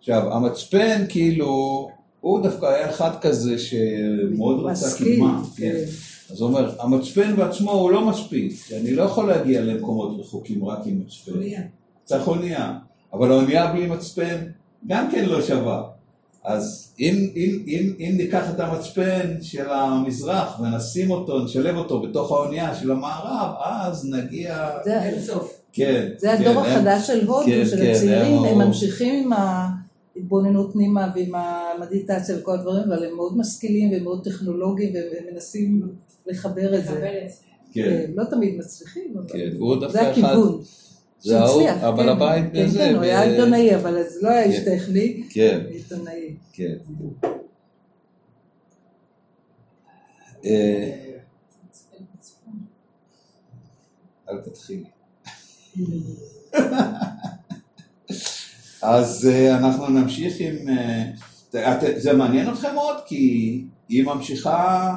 עכשיו, המצפן כאילו, הוא דווקא היה אחד כזה שמאוד רצה קדמה. כן. כן. אז הוא אומר, המצפן בעצמו הוא לא מספיק, כי אני לא יכול להגיע למקומות רחוקים רק עם מצפן. אונייה. צריך אונייה, אבל האונייה בלי מצפן גם כן לא שווה. אז אם, אם, אם, אם ניקח את המצפן של המזרח ונשים אותו, נשלב אותו בתוך האונייה של המערב, אז נגיע... זה- אין סוף. כן. זה הדור כן, הם- החדש של הודו, כן, של כן, הצעירים, הם- הם ממשיכים עם ההתבוננות פנימה ועם המדיטציה וכל הדברים, אבל הם מאוד משכילים והם מאוד טכנולוגיים והם מנסים לחבר את זה. כן, כן, לא תמיד מצליחים, אבל כן, זה אחד, הכיוון. זה ההוא, הבעל כן. הבית כן, בזה, כן, הוא היה עיתונאי, אבל זה לא היה איש כן. טכני, כן, עיתונאי. כן. אה, אל תתחילי. *laughs* אז אה, אנחנו נמשיך עם... אה, זה מעניין אתכם מאוד, כי היא ממשיכה...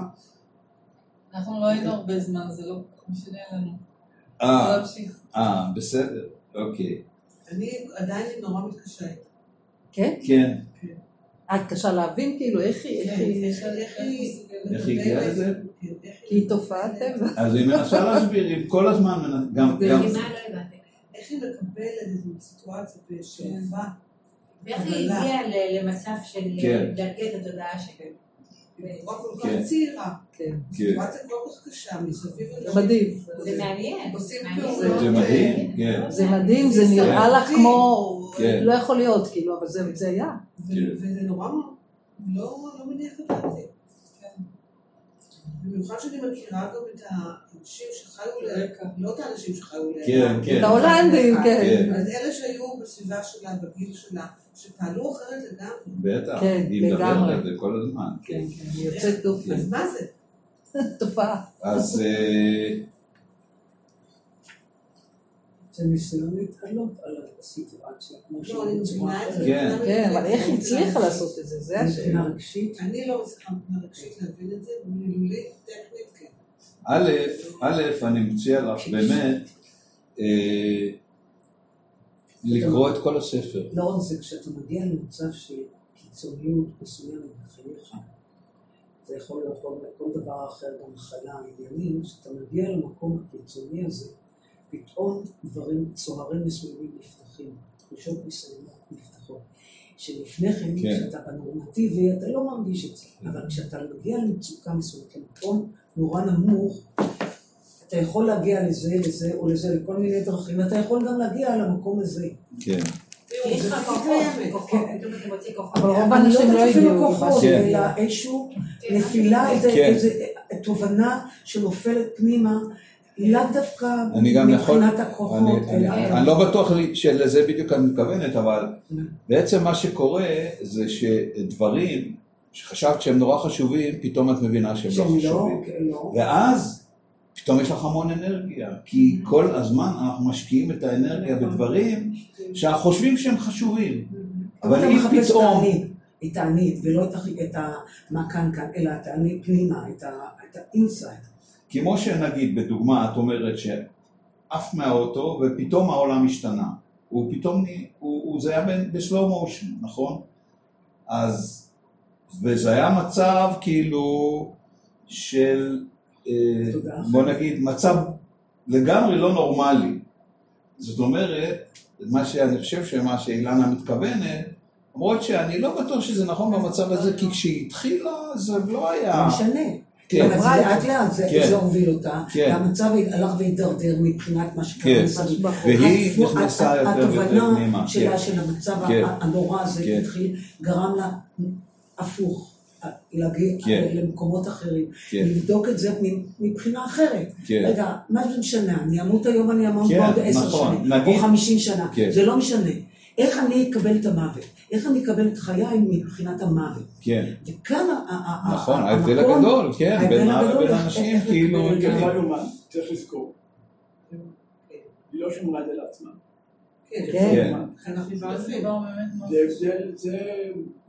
אנחנו לא היינו הרבה זמן, זה לא משנה לנו. אה. אה, בסדר, אוקיי. אני עדיין נורא מתקשה איתה. כן? כן, את קשה להבין כאילו איך היא, איך כן, היא, איך איך היא... איך היא הגיעה לזה? כן, איך כי היא תופעת טבע. אז היא מנסה להסביר, היא כל הזמן, גם... איך היא מקבלת איזו סיטואציה בשאיבה. ואיך היא הגיעה ל- למצב של כן. לדרגי את התודעה שלה? בצורה כל כן. כך צעירה. כן, כן, סיטואציה כל כך קשה, מסביב זה מדהים. זה מעניין. עושים מעניין. פעולות. זה מדהים, כן. זה מדהים, זה נראה לך כן. כמו, כן. לא יכול להיות, כאילו, אבל זה היה. וזה נורא לא לא מניח את דעתי. במיוחד שאני מכירה גם את האנשים שחיו ליד, רקע. לא את האנשים שחיו ליד. כן, כן. את ההולנדים, כן. כן. אז אלה שהיו בסביבה שלה, בגיל שלה, שפעלו אחרת לגמרי. בטח, כן, היא מדברת. על זה כל הזמן. כן, כן, היא יוצאת דופן. אז מה זה? *laughs* תופעה. אז אה, זה ניסיון להתעלות על הסיטואציה, כמו לא, מבינה את זה. כן. מבחינה כן, אבל איך היא מבחינה הצליחה רגשית. לעשות את זה? זה השאלה. מבחינה רגשית, אני לא מצליחה מבחינה רגשית להבין את זה, מילולית, טכנית, כן. א', א', אני מציע לך באמת אה, לקרוא את כל הספר. לא זה, כשאתה מגיע למצב של קיצוניות מסוימת בחייך, זה יכול להיות כל, דבר אחר, גם מחלה, עניינים, כשאתה מגיע למקום הקיצוני הזה, פתאום דברים, צוהרים מסוימים נפתחים, תחושות מסוימות נפתחות. שלפני כן, כן. כשאתה בנורמטיבי, אתה לא מרגיש את זה, אבל כשאתה מגיע למצוקה מסוימת, למקום נורא נמוך, אתה יכול להגיע לזה, לזה או לזה, לכל מיני דרכים, ואתה יכול גם להגיע למקום הזה. כן, אתה כוחות. אבל רוב אני האנשים לא הגיעו. כוחות, כן. אלא איזשהו כן, נפילה, כן. איזה תובנה שנופלת פנימה, לאו דווקא מבחינת הכוחות, אני- אני- אלא... אני לא בטוח שלזה בדיוק אני מתכוונת, אבל Mm. בעצם מה שקורה זה שדברים שחשבת שהם נורא חשובים, פתאום את מבינה שהם לא לא, חשובים. כן, לא. ואז פתאום יש לך המון אנרגיה, כי כל הזמן אנחנו משקיעים את האנרגיה בדברים שאנחנו חושבים שהם חשובים. אבל אם פתאום, את האנית, ולא את מה כאן כאן, אלא את האנית פנימה, את ה- את האינסייד. כמו שנגיד בדוגמה את אומרת שעף מהאוטו ופתאום העולם השתנה, הוא פתאום, הוא, הוא זה היה בסלואו מושן, נכון? אז, וזה היה מצב כאילו של, אה, תודה. בוא נגיד, מצב לגמרי לא נורמלי. זאת אומרת, מה שאני חושב שמה שאילנה מתכוונת, למרות שאני לא בטוח שזה נכון במצב הזה, כי כשהיא התחילה זה לא לא היה... משנה. כן, אבל זה לאט לאט זה כן. זה הוביל אותה, כן. והמצב הלך והידרדר מבחינת מה שקרה כן. והיא נכנסה יותר ויותר התובנה פנימה, שלה, כן. של המצב כן. הנורא הזה כן. התחיל, גרם לה הפוך, להגיע כן. למקומות אחרים, כן, לבדוק את זה מבחינה אחרת. כן. רגע, מה זה משנה? אני אמות היום, אני אמות כן, בעוד עשר נכון. שנים, נגיד- או חמישים שנה, כן. זה לא משנה. איך אני אקבל את המוות? איך אני אקבל את חיי מבחינת המוות? כן, וכאן ה- ה- ה- נכון, ההבדל המקום- הגדול, כן, בין ה- הגדול, בין איך- האנשים, כאילו, כן. צריך לזכור. היא לא שמרה את זה לעצמה. כן, כן. כן.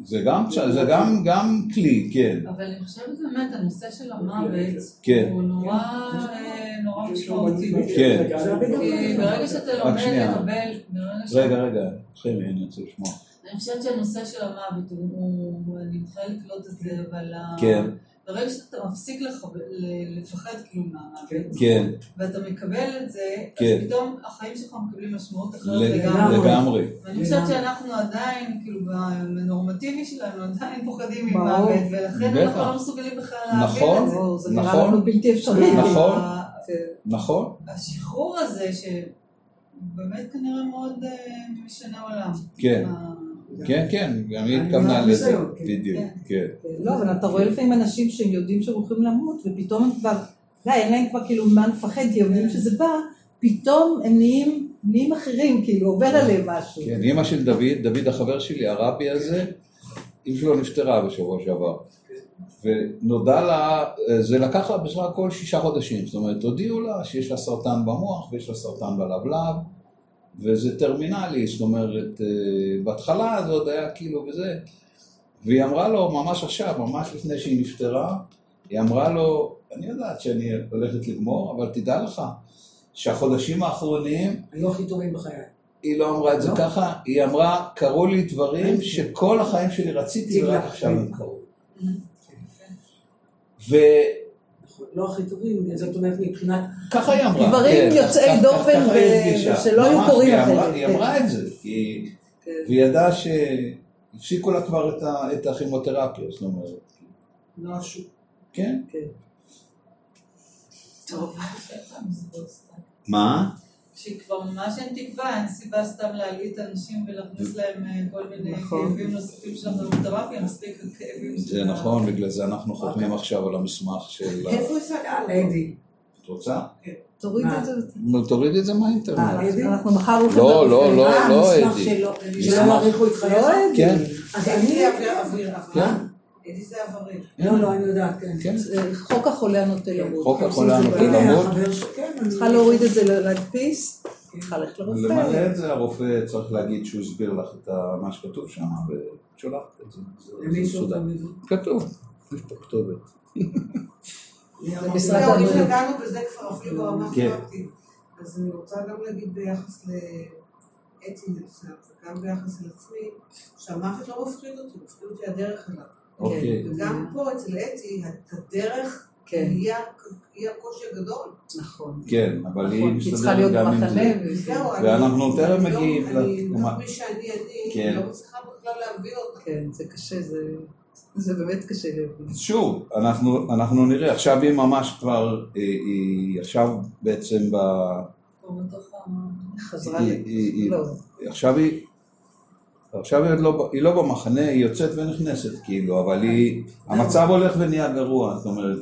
זה גם, זה גם, גם כלי, כן, אבל אני חושבת באמת, הנושא של המוות, כן. הוא נורא אה, נורא משמעותי. כן. כי ברגע שאתה לומד. לקבל, ברגע ש- רגע, רגע, חמי, אני רוצה לשמוע. אני חושבת שהנושא של המוות, הוא, אני מתחילה לקלוט את זה, אבל כן. ברגע שאתה מפסיק לחב- לפחד כאילו מהמוות, כן, ואתה מקבל את זה, כן. אז פתאום החיים שלך מקבלים משמעות אחרת לג- לגמרי. לגמרי. ואני חושבת שאנחנו עדיין, כאילו, בנורמטיבי שלנו, עדיין פוחדים. ממוות, ולכן בטח. אנחנו לא מסוגלים בכלל להבין נכון. את זה. ברור, זה נראה נכון. לנו בלתי אפשרי. נכון. ה- כן. נכון, השחרור הזה, שבאמת כנראה מאוד אה, משנה עולם. כן, כן, כן, גם היא התכוונה לזה, כן. בדיוק, כן. לא, אבל אתה רואה לפעמים אנשים שהם יודעים שהם הולכים למות, ופתאום הם כבר, די, אין להם כבר כאילו מה לפחד, כי הם יודעים שזה בא, פתאום הם נהיים, נהיים אחרים, כאילו, עובר עליהם משהו. כן, אימא של דוד, דוד החבר שלי, הרבי הזה, אמא שלו נפטרה בשבוע שעבר. ונודע לה, זה לקח לה בסך הכל שישה חודשים, זאת אומרת, הודיעו לה שיש לה סרטן במוח ויש לה סרטן בלבלב, וזה טרמינלי, זאת אומרת, אה, בהתחלה זה עוד היה כאילו וזה, והיא אמרה לו ממש עכשיו, ממש לפני שהיא נפטרה, היא אמרה לו, אני יודעת שאני הולכת לגמור, אבל תדע לך שהחודשים האחרונים היו הכי טובים בחיי. היא לא אמרה את זה לא. ככה, היא אמרה, קרו לי דברים שכל החיים שלי רציתי ורק עכשיו הם קרו. לא הכי טובים, זאת אומרת מבחינת... היא אמרה. דברים כן, יוצאי ככה- דופן ככה ו- הרגישה. ושלא היו קורים אמרה- אחרת, היא כן. אמרה את זה, כי- כן. והיא ידעה שהפסיקו לה כבר את ה- את הכימותרפיה, זאת אומרת, לא השוק. כן. כן. טוב. מה? כשכבר ממש אין תקווה, אין סיבה סתם להלעיט את האנשים ולהכניס להם אה, כל מיני נכון. כאבים נוספים של הכימותרפיה, מספיק הכאבים של... זה נכון, בגלל זה אנחנו חותמים עכשיו על המסמך של... איפה. את רוצה? תוריד מה? את זה. נו, תורידי את זה מהאינטרנט. אה, אדי? אנחנו מחר הולכים... לא, לא. לא, אה, לא המסמך אדי. שלו, מסמך. שלא יאריכו את חייך. לא אדי. כן, אז אני... זה אוויר, כן. זה. לא, לא, אני יודעת, כן. כן. זה חוק החולה הנוטה למות. חוק החולה הנוטה למות. כן. צריכה להוריד את זה, להדפיס, צריכה ללכת למלא לרופא. את זה, הרופא צריך להגיד שהוא הסביר לך את מה שכתוב שם, ושולח את זה. זה- למי זה שהוא מסודר. תמיד. כתוב, יש פה כתובת. אמרתי, משרד הבריאות. נגענו בזה כבר אפילו ברמה כן. פרקטית, אז אני רוצה גם להגיד ביחס לאתי נפסק, וגם ביחס לעצמי, שהמוות לא מפחיד אותי, מפחיד אותי הדרך אליו. אוקיי. וגם פה אצל אתי, הדרך כן, היא היא הקושי הגדול. נכון. כן, אבל היא נכון, היא מסתדרת להיות גם עם. זה. זהו, ואנחנו תכף אני לא- מגיעים אני. מתוך מי שאני אני, כן. לא מצליחה בכלל להבין אותה. כן, זה קשה, זה... זה באמת קשה להבין. שוב, אנחנו, אנחנו נראה, עכשיו היא ממש כבר, היא, היא עכשיו בעצם ב... כבר בתוך ה... חזרה היא- ל... היא- היא- לא. עכשיו היא... עכשיו היא, לא, היא לא במחנה, היא יוצאת ונכנסת כאילו, אבל היא, המצב הולך ונהיה גרוע, זאת אומרת.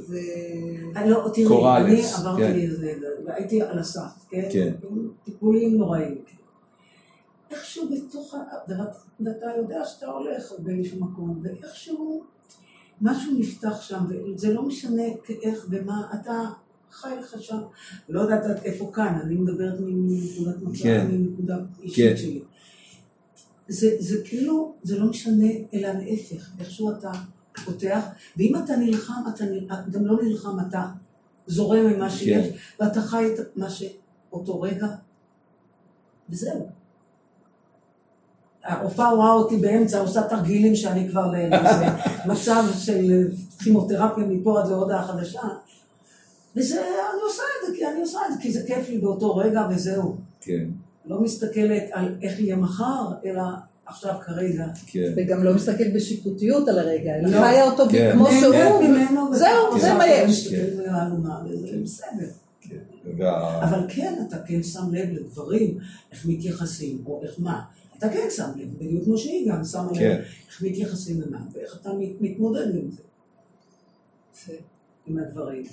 אני לא, תראי, קוראלס, אני עברתי כן. איזה, והייתי על הסף, כן? כן. טיפולים נוראים. כן. איכשהו בתוך ואתה יודע שאתה הולך באיזשהו מקום, ואיכשהו משהו נפתח שם, וזה לא משנה איך ומה, אתה חי לך שם, לא יודעת איפה כאן, אני מדברת מנקודת מצב, כן. מנקודה אישית כן. שלי. זה, זה כאילו, זה לא משנה, אלא להפך, איכשהו אתה פותח, ואם אתה נלחם, אתה נל... גם לא נלחם, אתה זורם ממה שיש, ואתה חי את מה שאותו רגע, וזהו. הרופאה רואה אותי באמצע, עושה תרגילים שאני כבר באיזה *laughs* מצב של כימותרפיה מפה עד להודעה חדשה, וזה, אני עושה את זה, כי אני עושה את זה, כי זה כיף לי באותו רגע וזהו. כן, לא מסתכלת על איך יהיה מחר, אלא עכשיו כרגע. כן. וגם לא מסתכל בשיפוטיות על הרגע, אלא לא. חיה אותו כן. כמו נהנית שהוא. ממנו, זהו, זה מה עושה, יש. כן. בסדר. וה... אבל כן, אתה כן שם לב לדברים, איך מתייחסים, או איך מה. אתה כן שם לב, בדיוק כמו שהיא גם שמה לב, כן. איך מתייחסים למה, ואיך אתה מת- מתמודד עם זה. זה, עם הדברים.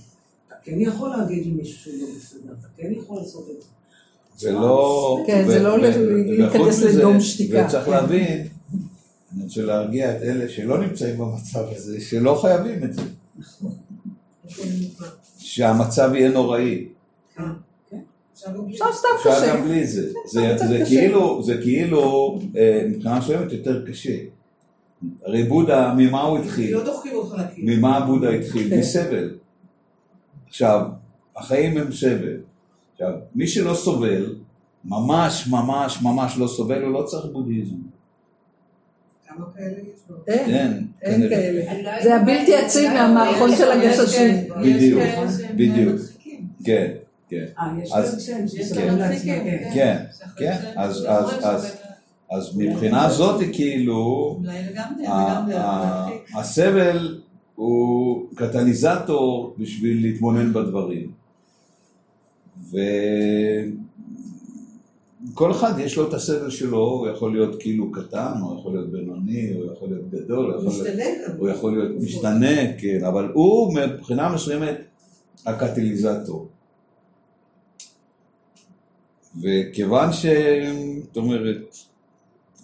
אתה כן יכול להגיד למישהו שהוא לא בסדר, אתה כן יכול לעשות את זה. זה לא... כן, ו- זה לא ו- להיכנס לדום שתיקה. וצריך להבין, אני רוצה להרגיע את אלה שלא נמצאים במצב הזה, שלא חייבים את זה. שהמצב יהיה נוראי. עכשיו אפשר. גם בלי זה. זה, זה. כאילו, זה כאילו, אה, מבחינה מסוימת יותר קשה. הרי בודה, ממה הוא התחיל? לא דוחקים אותך לקיר. ממה בודה התחיל? כן. מסבל. עכשיו, החיים הם סבל. עכשיו, מי שלא סובל, ממש ממש ממש לא סובל, הוא לא צריך בודהיזם. כמה כאלה יש לו? אין. אין. אין. כאלה. לא זה הבלתי יציב לא מהמערכון. של הגששים. בדיוק, בדיוק. כן, כן. אה, יש אז- כאלה שהם יש ששמים כאלה לעצמם, מצחיקים, כן. כן, שאחרי כן, שהם אז- מבחינה זאת כאילו. הסבל הוא קטליזטור בשביל להתבונן בדברים. וכל אחד יש לו את הסבל שלו, הוא יכול להיות כאילו קטן, הוא יכול להיות בינוני, הוא יכול להיות גדול, הוא להיות... משתנה גם. הוא יכול להיות משתנה, כן, אבל הוא מבחינה מסוימת הקטליזטור. וכיוון ש... זאת אומרת,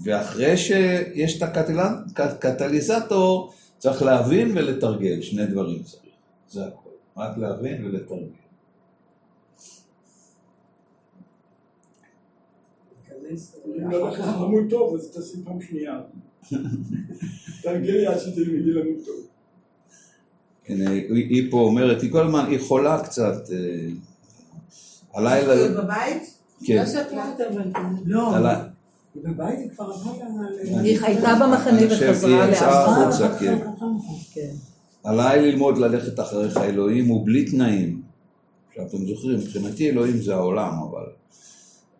ואחרי שיש את הקטל- הקטליזטור, צריך להבין ולתרגל, שני דברים צריך, זה הכל, רק להבין ולתרגל. אם לא לך למות טוב, אז תעשי פעם שנייה. תרגילי עד שתלמדי למות טוב. היא, פה אומרת, היא כל הזמן, היא חולה קצת, אה, הלילה, בבית? כן, לא שאת רואה יותר בנקודה. לא, היא בבית היא כבר עברה. היא הייתה במחנה אני חושב וחזרה היא יצאה לעזה. החוצה, כן. כן. עליי ללמוד ללכת אחריך אלוהים ובלי תנאים. עכשיו אתם זוכרים, מבחינתי אלוהים זה העולם, אבל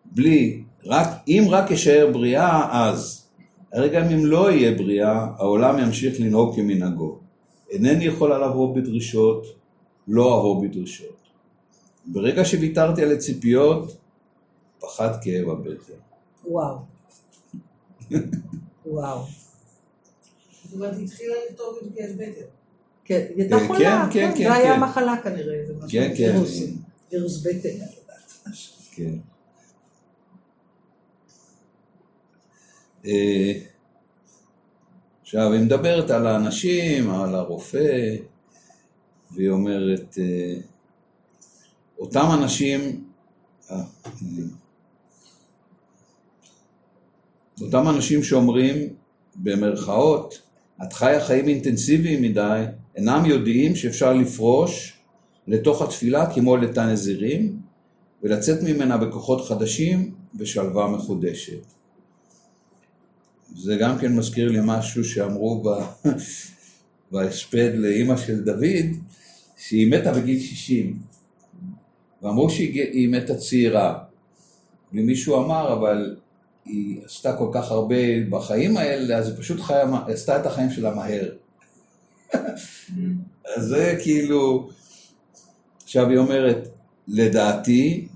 בלי, רק, אם רק יישאר בריאה, אז. הרי גם אם לא יהיה בריאה, העולם ימשיך לנהוג כמנהגו. אינני יכולה לבוא בדרישות, לא אבוא בדרישות. ברגע שוויתרתי על הציפיות, פחד כאב הבטן. וואו. וואו. זאת אומרת, היא התחילה לכתוב עם כאב בטן. כן, היא הייתה כן, חולה, כן, כן, כן, זה היה כן. מחלה כנראה, זה משהו, כן, כן. וירוס בטן, אני יודעת. כן. עכשיו, היא מדברת על האנשים, על הרופא, והיא אומרת, אה, אותם אנשים, אה, אה, אותם אנשים שאומרים, במרכאות, את חיה חיים אינטנסיביים מדי, אינם יודעים שאפשר לפרוש לתוך התפילה כמו לתא נזירים, ולצאת ממנה בכוחות חדשים ושלווה מחודשת. זה גם כן מזכיר לי משהו שאמרו ב- *laughs* בהספד לאימא של דוד, שהיא מתה בגיל 60. ואמרו שהיא היא מתה צעירה. ומישהו אמר, אבל היא עשתה כל כך הרבה בחיים האלה, אז היא פשוט חיה, עשתה את החיים שלה מהר. *laughs* אז זה כאילו... עכשיו היא אומרת, לדעתי,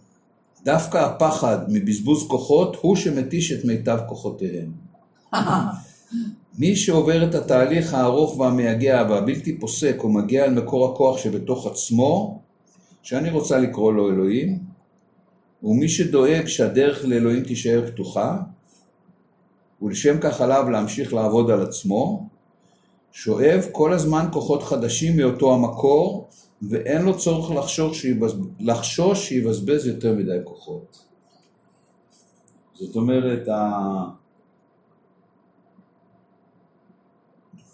דווקא הפחד מבזבוז כוחות הוא שמתיש את מיטב כוחותיהם. מי שעובר את התהליך הארוך והמייגע והבלתי פוסק ומגיע אל מקור הכוח שבתוך עצמו, שאני רוצה לקרוא לו אלוהים, ומי שדואג שהדרך לאלוהים תישאר פתוחה, ולשם כך עליו להמשיך לעבוד על עצמו, שואב כל הזמן כוחות חדשים מאותו המקור, ואין לו צורך לחשוש שיבזבז, לחשוש שיבזבז יותר מדי כוחות. זאת אומרת,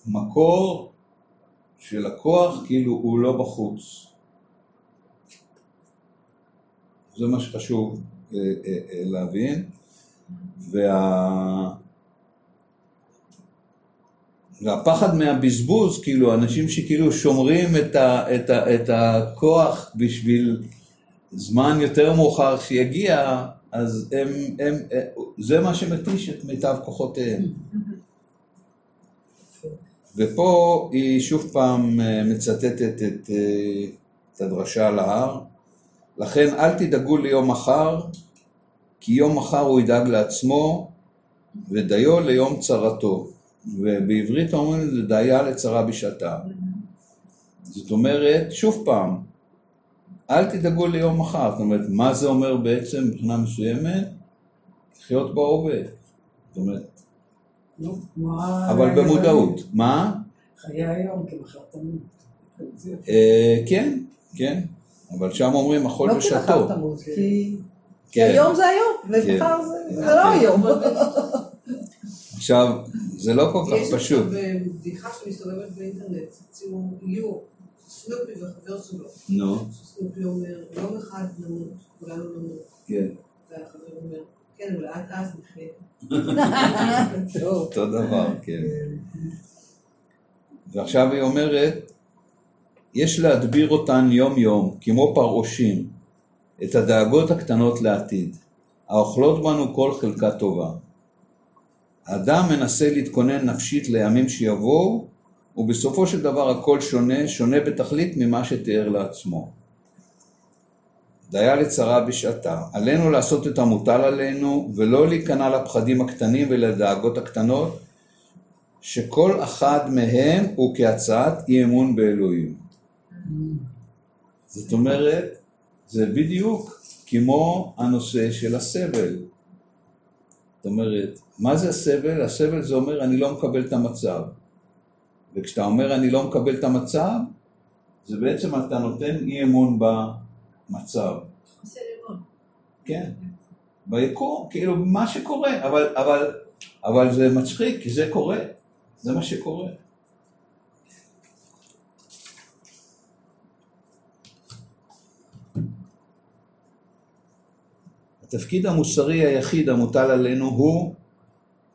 המקור של הכוח כאילו הוא לא בחוץ. זה מה שחשוב אה, אה, אה, להבין. וה... והפחד מהבזבוז, כאילו, אנשים שכאילו שומרים את, ה, את, ה, את הכוח בשביל זמן יותר מאוחר שיגיע, אז הם, הם, זה מה שמתיש את מיטב כוחותיהם. ופה היא שוב פעם אה, מצטטת את, אה, את הדרשה על ההר. לכן אל תדאגו ליום מחר, כי יום מחר הוא ידאג לעצמו, ודיו ליום צרתו. ובעברית אומרים זה דיה לצרה בשעתה. זאת אומרת, שוב פעם, אל תדאגו ליום מחר. זאת אומרת, מה זה אומר בעצם מבחינה מסוימת? לחיות בהווה. זאת אומרת, אבל במודעות. מה? חיי היום כמחר תמיד. זה יפה. אה, כן, כן. אבל שם אומרים אכול לא תמות, כי כן. היום זה היום, ומחר זה זה לא היום. עכשיו, זה לא כל יש כך פשוט. עכשיו אה, בדיחה שמסתובבת באינטרנט, ציור איור, סנופי וחבר שלו, נו, שסנופי אומר, יום אחד נמות, כולנו נמות, כן. והחבר אומר, כן, אבל עד אז. טוב. *laughs* אותו דבר, כן. ועכשיו היא אומרת, יש להדביר אותן יום יום, כמו פרעושים, את הדאגות הקטנות לעתיד, האוכלות בנו כל חלקה טובה. האדם מנסה להתכונן נפשית לימים שיבואו, ובסופו של דבר הכל שונה, שונה בתכלית ממה שתיאר לעצמו. דיה לצרה בשעתה. עלינו לעשות את המוטל עלינו, ולא להיכנע לפחדים הקטנים ולדאגות הקטנות, שכל אחד מהם הוא כהצעת אי אמון באלוהים. זאת אומרת, זה בדיוק כמו הנושא של הסבל. זאת אומרת, מה זה הסבל? הסבל זה אומר אני לא מקבל את המצב. וכשאתה אומר אני לא מקבל את המצב, זה בעצם אתה נותן אי אמון במצב. אמון. כן. ביקום, כאילו מה שקורה, אבל, אבל, אבל זה מצחיק כי זה קורה, זה מה שקורה. התפקיד המוסרי היחיד המוטל עלינו הוא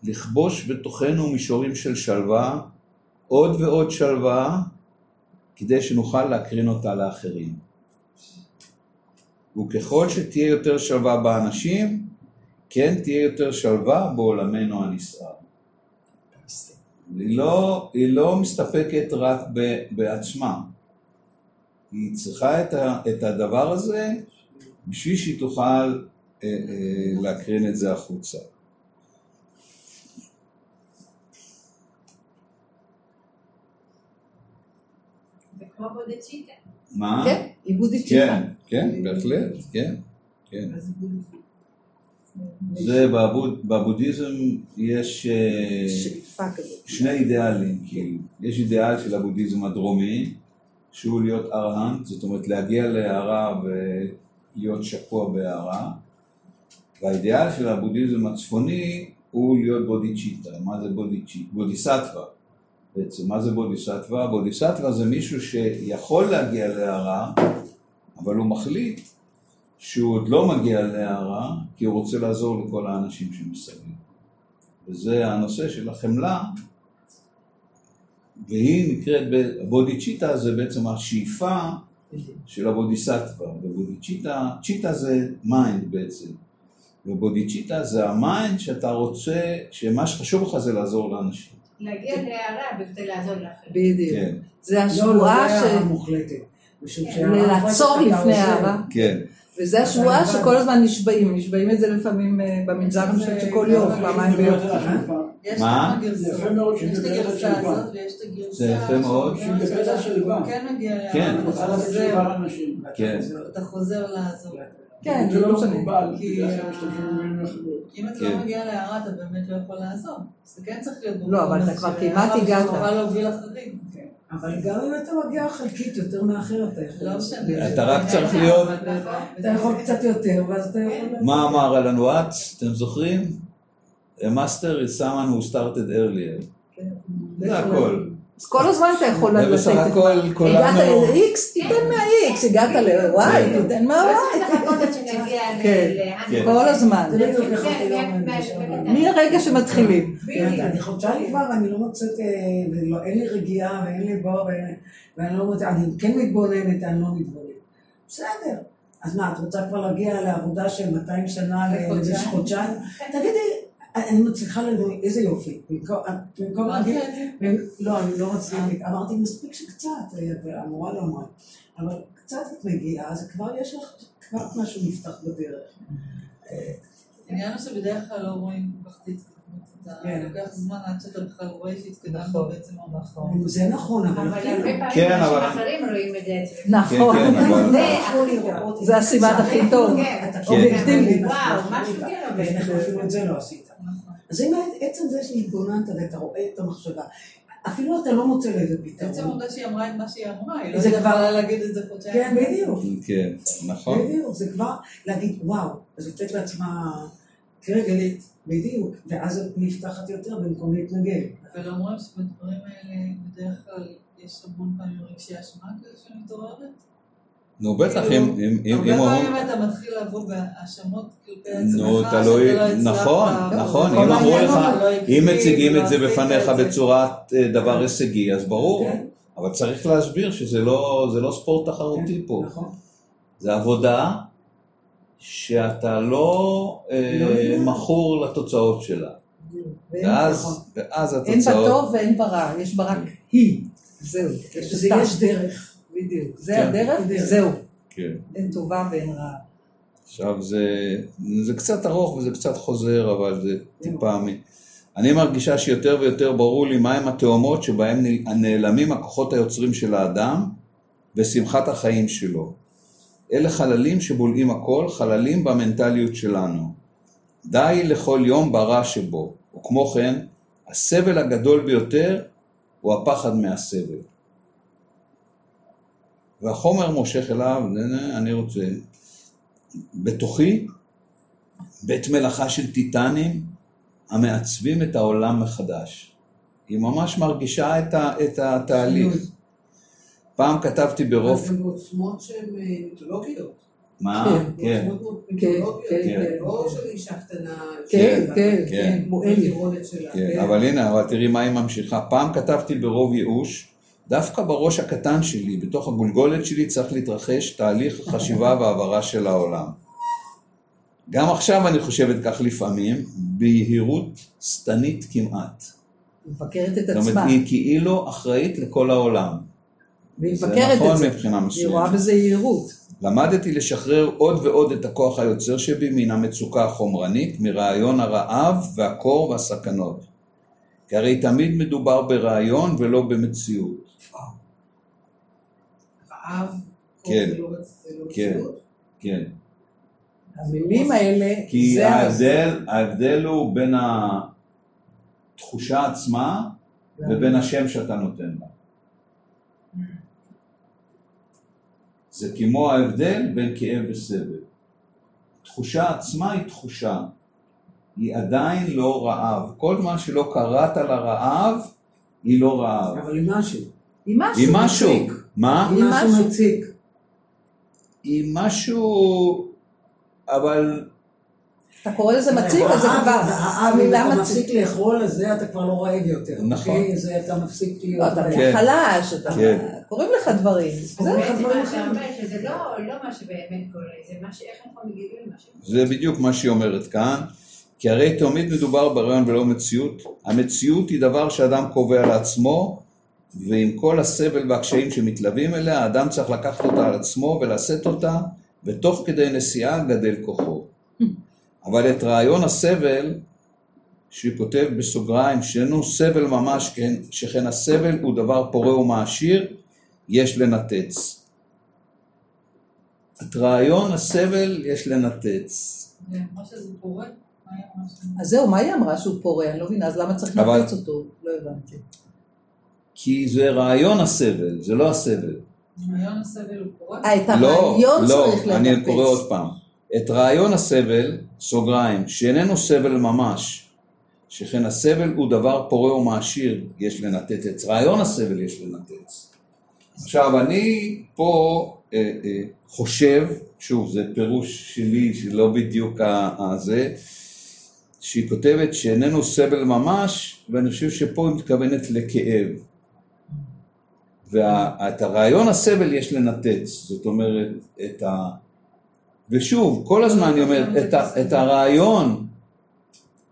לכבוש בתוכנו מישורים של שלווה, עוד ועוד שלווה, כדי שנוכל להקרין אותה לאחרים. וככל שתהיה יותר שלווה באנשים, כן תהיה יותר שלווה בעולמנו הנסער. היא לא, היא לא מסתפקת רק ב, בעצמה, היא צריכה את, ה, את הדבר הזה בשביל שהיא תוכל אה, אה, להקרין את זה החוצה. זה כמו בודצ'יטה. מה? כן, עיבוד אישי. כן, כן, בהחלט, כן, כן. זה בבוד- בבודהיזם יש אה. שני אידיאלים, כאילו. יש אידיאל של הבודהיזם הדרומי, שהוא להיות ארהנט, זאת אומרת להגיע להערה ולהיות שקוע בהערה, והאידיאל של הבודהיזם הצפוני הוא להיות בודיצ'יטה. מה זה בודיצ'יטה? בודיסטווה. בעצם, מה זה בודיסטווה? בודיסטווה זה מישהו שיכול להגיע להארה, אבל הוא מחליט שהוא עוד לא מגיע להערה, כי הוא רוצה לעזור לכל האנשים שמסביב. וזה הנושא של החמלה, והיא נקראת, בודיצ'יטה זה בעצם השאיפה של הבודיסטווה, ובודיצ'יטה, צ'יטה זה mind בעצם, ובודיצ'יטה זה ה mind שאתה רוצה, שמה שחשוב לך זה לעזור לאנשים. להגיע להערה בכדי לעזור לאחרים. בדיוק. כן, זה לא, לא, השבועה זה ש... הערה מוחלטת. כן, לעצור לפני. הערה. כן, וזה השבועה שכל הזמן נשבעים, נשבעים את זה לפעמים במנזר, אני חושבת שכל יום, פעמיים ביום. יש מה? גרסאות. יפה מאוד שהיא יש את מדברת על הגרסה שלווה. הזאת ויש את הגרסה זה יפה מאוד. שהיא מדברת על שלווה. כן מגיע להערה, כן. כן. אתה חוזר לעזור. כן, זה לא לא משנה. מקובל, כי בגלל שהם ה- משתמשים במילים אחרות. אם אתה כן. לא מגיע להערה, אתה באמת לא יכול לעזור. זה כן צריך להיות לא, אבל אתה כבר כמעט הגעת. שנוכל להוביל אחרים. אבל גם אם אתה מגיע חלקית יותר מאחר, אתה יכול... לא משנה. אתה רק צריך להיות- אתה יכול קצת יותר, ואז אתה יכול... מה אמר אלן וואטס, אתם זוכרים? A master is someone who started earlier. זה הכל. אז כל הזמן אתה יכול זה בסך לתת את הכל. כולנו- הגעת ל-X, תיתן מה-X, הגעת ל-Y, תיתן לא מה-Y. כן. כל הזמן. כן, לא כן, כן. מהרגע שמתחילים. אני חודשיים כבר, אני לא מוצאת, אה, ולא- אין לי רגיעה ואין לי בור, ואני לא מוצאת, אני כן מתבוננת, אני לא מתבוננת. בסדר. אז מה, את רוצה כבר להגיע לעבודה של 200 שנה? לאיזה חודשיים? תגידי, אני מצליחה לדעת, איזה יופי. במקום במקום להגיד, לא, אני לא מצליחה, אמרתי, מספיק שקצת, אה, המורה לא אמרה, אבל קצת את מגיעה, אז כבר יש לך, כבר משהו נפתח בדרך. העניין הוא שבדרך כלל לא רואים כל אתה כן. לוקח זמן עד שאתה בכלל רואה שהתקדמת נכון. בעצם. זה נכון, אבל כן, אנשים אבל- אחרים רואים את זה. נכון. כן, כן, זה. זה הסימן הכי טוב. אובייקטיבי. וואו, משהו כן עובד. אפילו את זה לא עשית. נכון. אז אם עצם זה שהתבוננת ואתה רואה את המחשבה, אפילו אתה לא מוצא לזה פתרון. העובדה שהיא אמרה את מה שהיא אמרה, היא לא זה יכולה להגיד את זה חודשיים. כן, בדיוק. כן, נכון. בדיוק, זה כבר להגיד, וואו, אז לתת לעצמה קרגלית, בדיוק, ואז את נפתחת יותר במקום להתנגד. אבל אומרים שבדברים האלה בדרך כלל יש המון פעמים רגשי אשמה כזה שמתעוררת. נו בטח, אם אם- הרבה. פעמים אתה מתחיל לבוא בהאשמות כלפי עצמך, נו, שאתה תלוי, לא הצלחת. נכון, נכון, כל אם אמרו לך, לא אם מציגים את זה עשית בפניך. בצורת אה, דבר הישגי, אז ברור, כן. אבל צריך להסביר שזה לא זה לא ספורט תחרותי פה, נכון. זה עבודה שאתה לא אה, לא. מכור לתוצאות שלה, ואז נכון. ואז אין בה התוצאות, טוב ואין בה רע, יש בה רק היא. זהו. זה סתם. יש דרך. בדיוק. זה כן. הדרך, דרך. וזהו. כן. אין טובה ואין רעה. עכשיו זה, זה קצת ארוך וזה קצת חוזר, אבל זה טיפה מ... אני מרגישה שיותר ויותר ברור לי מהם התאומות שבהם נעלמים הכוחות היוצרים של האדם ושמחת החיים שלו. אלה חללים שבולעים הכל, חללים במנטליות שלנו. די לכל יום ברע שבו, וכמו כן, הסבל הגדול ביותר הוא הפחד מהסבל. והחומר מושך אליו, "נה, נה, אני רוצה. בתוכי בית מלאכה של טיטנים המעצבים את העולם מחדש. היא ממש מרגישה את, ה, את התהליך. פעם כתבתי אבל ברוב... זה בעוצמות שהן אה, מיתולוגיות. מה? כן. כן, מיתולוגיות, כן. לא של אישה קטנה. כן, כן, כן. מואלי. בטירונת שלה. אבל הנה, אבל תראי מה היא ממשיכה. פעם כתבתי ברוב ייאוש, דווקא בראש הקטן שלי, בתוך הגולגולת שלי צריך להתרחש תהליך החשיבה *laughs* והעברה של העולם. גם עכשיו אני חושבת כך לפעמים, ביהירות שטנית כמעט. מבקרת את זאת עצמה. אומרת, היא כאילו אחראית לכל העולם. והיא זה מבקרת נכון את זה. מבחינה היא רואה מסוימת. בזה יהירות. למדתי לשחרר עוד ועוד את הכוח היוצר שבי מן המצוקה החומרנית, מרעיון הרעב והקור והסכנות. כי הרי תמיד מדובר ברעיון ולא במציאות. רעב. כן. זה לא זה לא כן. כן. המילים האלה, כי זה ההבדל, ההבדל הוא בין התחושה עצמה ובין השם שאתה נותן לה. זה כמו ההבדל בין כאב וסבל. תחושה עצמה היא תחושה, היא עדיין לא רעב. כל מה שלא קראת לרעב, היא לא רעב. אבל עם משהו. היא משהו. היא משהו. מציק. מה? משהו משהו. מציק. היא משהו, אבל אתה קורא לזה מציק, אז זה כבר, המילה אתה מציק. מפסיק לאכול, אז זה אתה כבר לא רעב יותר. נכון. אוקיי? זה אתה מפסיק לא, להיות אתה. חלש, אתה... כן. קוראים לך דברים. קוראים. לך דברים אחרים. שזה לא לא מה שבאמת קורה, זה מה ש- איך אנחנו מגיבים. זה בדיוק מה שהיא אומרת כאן, כי הרי תמיד מדובר ברעיון ולא מציאות. המציאות היא דבר שאדם קובע לעצמו, ועם כל הסבל והקשיים שמתלווים אליה, האדם צריך לקחת אותה על עצמו ולשאת אותה, ותוך כדי נסיעה גדל כוחו. אבל את רעיון הסבל, שהיא כותב בסוגריים, שאינו סבל ממש, כן, שכן הסבל הוא דבר פורה ומעשיר, יש לנתץ. את רעיון הסבל יש לנתץ. אז זהו, מה היא אמרה שהוא פורה? אני לא מבינה, אז למה צריך לנפץ אותו? לא הבנתי. כי זה רעיון הסבל, זה לא הסבל. רעיון הסבל הוא פורה? אה, את לא, הרעיון לא, צריך לנפץ. אני קורא עוד פעם. את רעיון הסבל, סוגריים, שאיננו סבל ממש, שכן הסבל הוא דבר פורה ומעשיר, יש לנתץ. את רעיון הסבל יש לנתץ. עכשיו, אני פה אה, אה, חושב, שוב, זה פירוש שלי, שלא בדיוק הזה, שהיא כותבת שאיננו סבל ממש, ואני חושב שפה היא מתכוונת לכאב. ואת הרעיון הסבל יש לנתץ, זאת אומרת, את ה... ושוב, כל הזמן אני אומר, את. את הרעיון,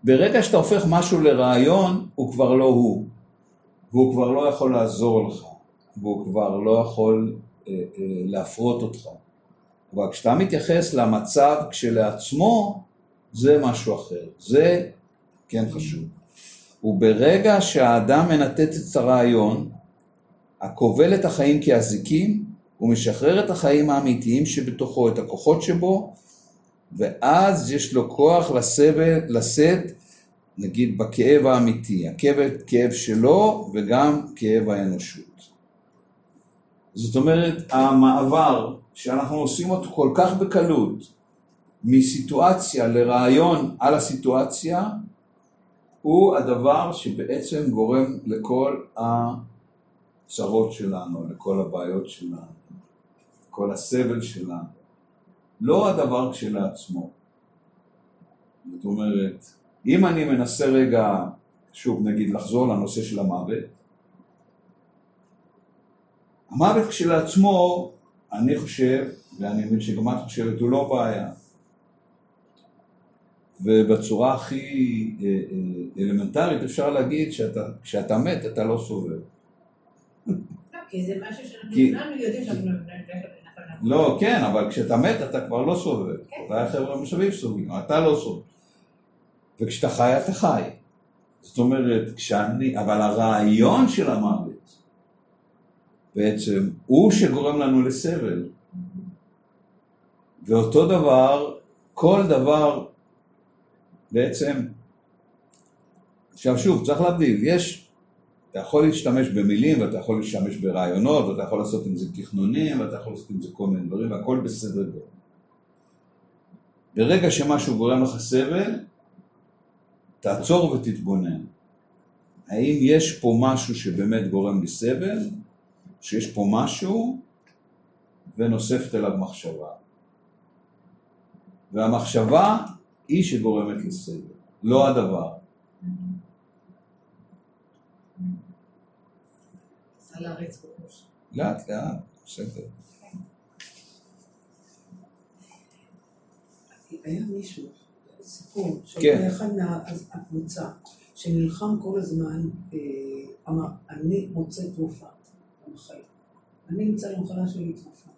ברגע שאתה הופך משהו לרעיון, הוא כבר לא הוא, והוא כבר לא יכול לעזור לך, והוא כבר לא יכול אה, אה, להפרות אותך. אבל כשאתה מתייחס למצב כשלעצמו, זה משהו אחר, זה כן חשוב. וברגע שהאדם מנתץ את הרעיון, הכובל את החיים כאזיקים, הוא משחרר את החיים האמיתיים שבתוכו, את הכוחות שבו, ואז יש לו כוח לסבל, לשאת, נגיד בכאב האמיתי, הכאב כאב שלו וגם כאב האנושות. זאת אומרת, המעבר שאנחנו עושים אותו כל כך בקלות, מסיטואציה לרעיון על הסיטואציה, הוא הדבר שבעצם גורם לכל הצרות שלנו, לכל הבעיות שלנו. כל הסבל שלנו, לא הדבר כשלעצמו. זאת אומרת, אם אני מנסה רגע, שוב נגיד לחזור לנושא של המוות, המוות כשלעצמו, אני חושב, ואני מבין שגם את חושבת, הוא לא בעיה. ובצורה הכי אה, אה, אלמנטרית אפשר להגיד שכשאתה מת אתה לא סובל. לא, כי זה משהו שאנחנו כולנו יודעים שאנחנו לא כן, אבל כשאתה מת אתה כבר לא סובל. כן. אולי החבר'ה מסביב סובלים, אתה לא סובל. וכשאתה חי אתה חי. זאת אומרת, כשאני, אבל הרעיון של המוות בעצם הוא שגורם לנו לסבל. ואותו דבר, כל דבר בעצם, עכשיו שוב, צריך להבדיל, יש, אתה יכול להשתמש במילים ואתה יכול להשתמש ברעיונות ואתה יכול לעשות עם זה תכנונים ואתה יכול לעשות עם זה כל מיני דברים והכל בסדר גמור. ברגע שמשהו גורם לך סבל, תעצור ותתבונן. האם יש פה משהו שבאמת גורם לי סבל, שיש פה משהו ונוספת אליו מחשבה. והמחשבה היא שגורמת לסבל, לא הדבר. להריץ בראש. לאט לאט, בסדר. היה מישהו, סיפור, כן. שהיה אחד מהקבוצה, שנלחם כל הזמן, אה, אמר, אני מוצא תרופה למחלה. אני אמצא למחלה שלי תרופה.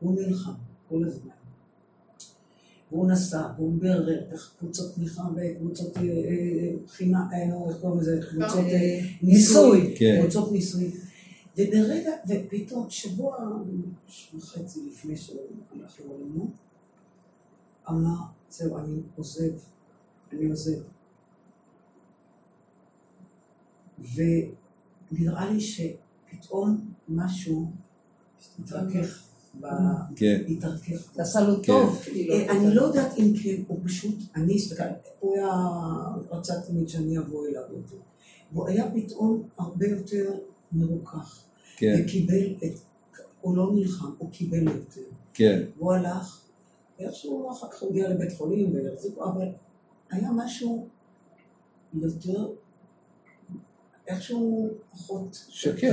הוא נלחם כל הזמן. והוא נסע, והוא בירר איך קבוצות תמיכה וקבוצות אה, אה, אה, נו, איך קוראים לזה? קבוצות אה, ניסוי. כן. קבוצות ניסוי. וברגע, ופתאום שבוע וחצי לפני שהוא הלך לעולמו, אמר, זהו, אני עוזב, אני עוזב. ונראה לי שפתאום משהו התרכך, ב... כן. התרכך. עשה לו כן. טוב, כאילו. אה, אני לא יודעת אם כן, הוא פשוט, אני הסתכלתי, הוא היה, רצה תמיד שאני אבוא אליו יותר. והוא היה פתאום הרבה יותר מרוכך. כן, וקיבל את, הוא לא נלחם, הוא קיבל יותר. כן, הוא הלך, ואיכשהו אחר כך הוא הגיע לבית חולים והחזיקו, אבל היה משהו יותר, איכשהו פחות... שקט.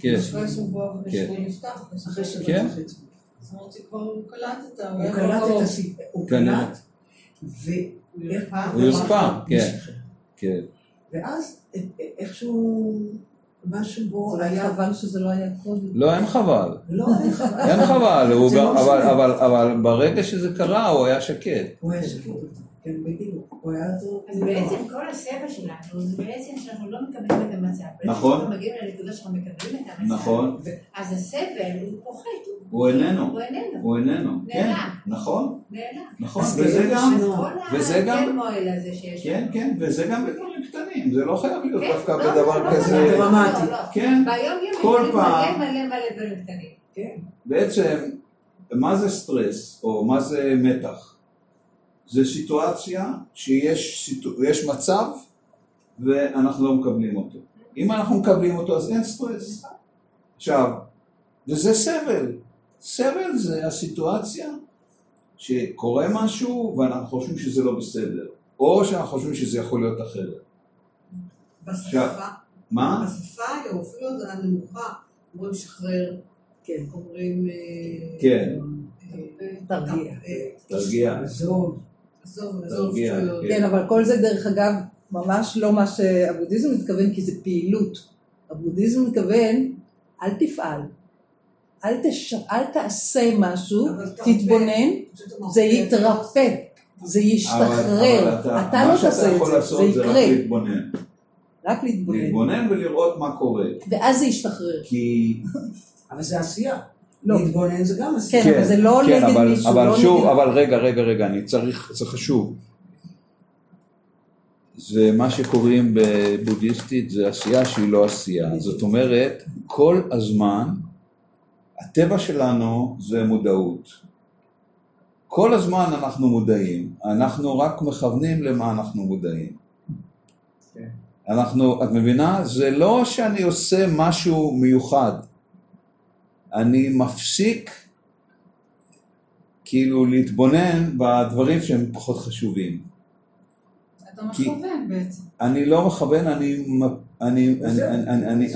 כן. אחרי שבוע כן. וחצי נפתח. אחרי שבוע כן. וחצי. זאת אומרת שכבר הוא קלט את ה... הוא קלט את הסיפור, הוא כן. קלט, ו... הוא יוספר, כן. כן. ואז א- א- איכשהו משהו בו היה... חבל שזה לא היה קודם. לא, אין חבל. לא, אין חבל. אין חבל, לא אבל- ברגע שזה קרה הוא היה שקט. הוא היה שקט בדיוק. הוא היה יותר... אז בעצם כל הסבל שלנו זה בעצם שאנחנו לא מקבלים את המצב. נכון. אנחנו מגיעים לנקודה שאנחנו מקבלים את המצב. נכון. אז הסבל הוא פוחת. הוא איננו. הוא איננו. הוא איננו. כן. נכון. נכון. אז וזה גם, וזה גם- כן. כן, וזה גם בדברים קטנים, זה לא חייב להיות כן, דווקא לא, בדבר לא, כזה. דרמטי. לא. כן, כל פעם-. כן. בעצם, מה זה סטרס, או מה זה מתח? זה סיטואציה שיש סיטו... יש מצב ואנחנו לא מקבלים אותו. אם אנחנו מקבלים אותו אז אין סטרס. עכשיו, וזה סבל. סבל זה הסיטואציה שקורה משהו ואנחנו חושבים שזה לא בסדר, או שאנחנו חושבים שזה יכול להיות אחרת. בשפה, מה? בשפה היא אפילו הנמוכה, אומרים שחרר, כן. אומרים... אה, כן. אה, תרגיע. אה, תרגיע. כן. כן, אבל כל זה דרך אגב ממש לא מה שהבודהיזם מתכוון, כי זה פעילות. הבודהיזם מתכוון, אל תפעל, אל, תש... אל תעשה משהו. תתבונן, זה. יתרפא, זה ישתחרר, אבל אתה, אתה לא תעשה את זה, לעשות זה זה רק יקרה, להתבונן. רק להתבונן, להתבונן ולראות מה קורה. ואז זה ישתחרר. כי... *laughs* אבל זה עשייה. לא. להתבונן זה גם עשייה. כן, אבל זה לא כן, נגד אבל, מישהו, אבל לא שוב, אבל רגע, רגע, רגע, אני צריך, זה חשוב. זה מה שקוראים בבודהיסטית, זה עשייה שהיא לא עשייה. זאת אומרת, כל הזמן, הטבע שלנו זה מודעות. כל הזמן אנחנו מודעים, אנחנו רק מכוונים למה אנחנו מודעים. כן. אנחנו, את מבינה? זה לא שאני עושה משהו מיוחד. אני מפסיק כאילו להתבונן בדברים שהם פחות חשובים. אתה מכוון בעצם. אני לא מכוון, אני... אני... אני...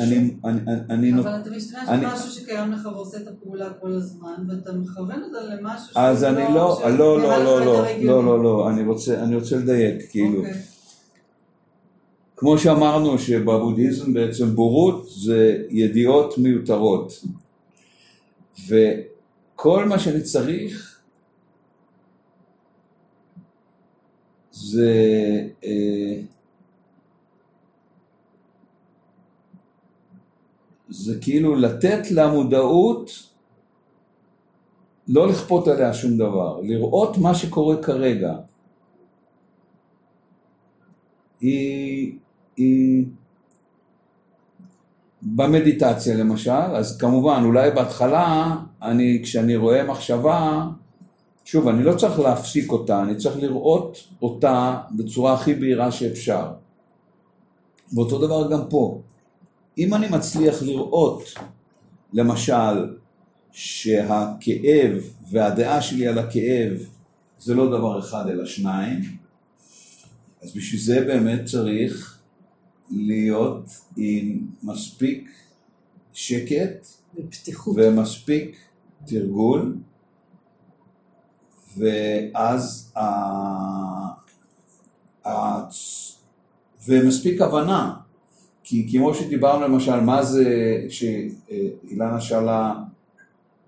אני... אני... אני... אבל אתה משתמש במשהו שקיים לך ועושה את הפעולה כל הזמן, ואתה מכוון אותה למשהו אז שהוא אני לא- לא... לא, לא, לא, לא. לא, לא, לא, אני רוצה, אני רוצה לדייק, כאילו. אוקיי. כמו שאמרנו שבבודהיזם בעצם בורות זה ידיעות מיותרות וכל מה שאני צריך זה אה, זה כאילו לתת למודעות לא לכפות עליה שום דבר, לראות מה שקורה כרגע. היא, היא במדיטציה למשל, אז כמובן אולי בהתחלה אני, כשאני רואה מחשבה, שוב, אני לא צריך להפסיק אותה, אני צריך לראות אותה בצורה הכי בהירה שאפשר. ואותו דבר גם פה. אם אני מצליח לראות, למשל, שהכאב והדעה שלי על הכאב זה לא דבר אחד אלא שניים, אז בשביל זה באמת צריך להיות עם מספיק שקט בפתיחות. ומספיק תרגול, ואז ה... ה... ומספיק הבנה, כי כמו שדיברנו למשל, מה זה, שאילנה שאלה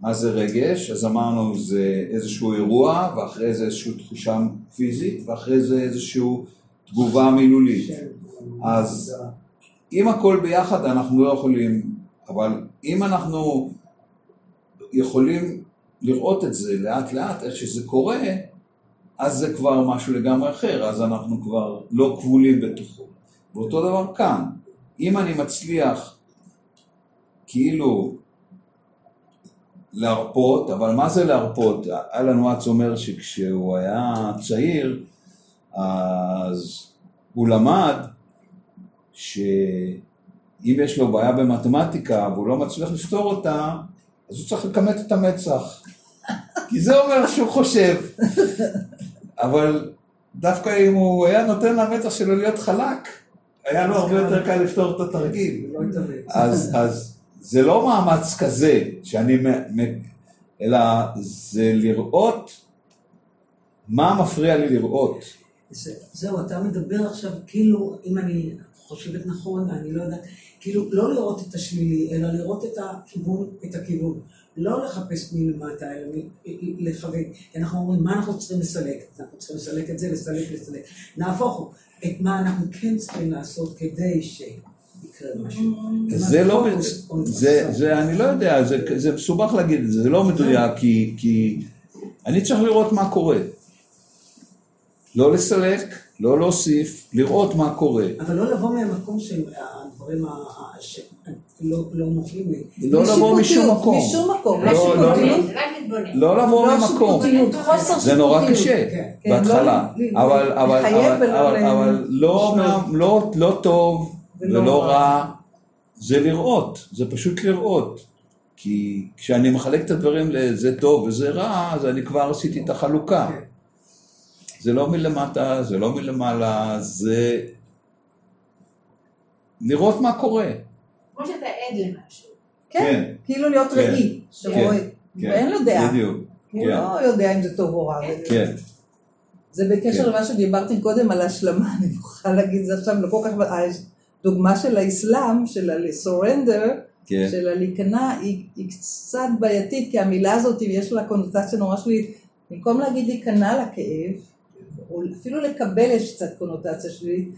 מה זה רגש, אז אמרנו זה איזשהו אירוע, ואחרי זה איזושהי תחושה פיזית, ואחרי זה איזושהי תגובה מילולית. אז אם הכל ביחד אנחנו לא יכולים, אבל אם אנחנו יכולים לראות את זה לאט לאט, איך שזה קורה, אז זה כבר משהו לגמרי אחר, אז אנחנו כבר לא כבולים בתוכו. ואותו דבר כאן, אם אני מצליח כאילו להרפות, אבל מה זה להרפות? אלן וואטס אומר שכשהוא היה צעיר, אז הוא למד שאם יש לו בעיה במתמטיקה והוא לא מצליח לפתור אותה, אז הוא צריך לכמת את המצח. כי זה אומר שהוא חושב. אבל דווקא אם הוא היה נותן למצח שלו להיות חלק, היה לו הרבה יותר קל לפתור את התרגיל. לא. אז, אז זה לא מאמץ כזה שאני, אלא זה לראות מה מפריע לי לראות. זה- זהו, אתה מדבר עכשיו, כאילו, אם אני חושבת נכון, אני לא יודעת, כאילו, לא לראות את השלילי, אלא לראות את הכיוון, את הכיוון. לא לחפש מלמטה, אלא לכוון. אנחנו אומרים, מה אנחנו צריכים לסלק? אנחנו צריכים לסלק את זה, לסלק, לסלק. נהפוך הוא, את מה אנחנו כן צריכים לעשות כדי משהו. זה לא, זה, אני לא יודע, זה, זה מסובך להגיד את זה, זה לא מדויק, כי, כי אני צריך לראות מה קורה. לא לסלק, לא להוסיף, לראות מה קורה. אבל לא לבוא מהמקום שהדברים שלא לא נוחים לי. לא לבוא משום מקום. משום מקום. לא, לא, להתבונן, שיפוטיות. לא לבוא לא חוסר זה נורא. קשה כן. כן, בהתחלה, לא אבל, לא, לא, לא טוב ולא רע. רע, זה לראות, זה פשוט לראות. כי כשאני מחלק את הדברים לזה טוב וזה רע, אז אני כבר עשיתי את החלוקה. כן. זה לא מלמטה, זה לא מלמעלה, זה לראות מה קורה. כמו שאתה עד למשהו. כן, כאילו להיות כן, ראי, שרואה, כן, ואין לו דעה. בדיוק, הוא כן. לא יודע אם זה טוב או רע. כן, זה בקשר כן. למה שדיברתי קודם על השלמה, *laughs* אני מוכרחה להגיד זה עכשיו, לא כל כך, הדוגמה של האסלאם, של ה-surrender, כן, של הלהיכנע, היא, היא קצת בעייתית, כי המילה הזאת יש לה קונוטציה נורא שלילית. במקום להגיד להיכנע לכאב, או אפילו לקבל יש קצת קונוטציה שלילית,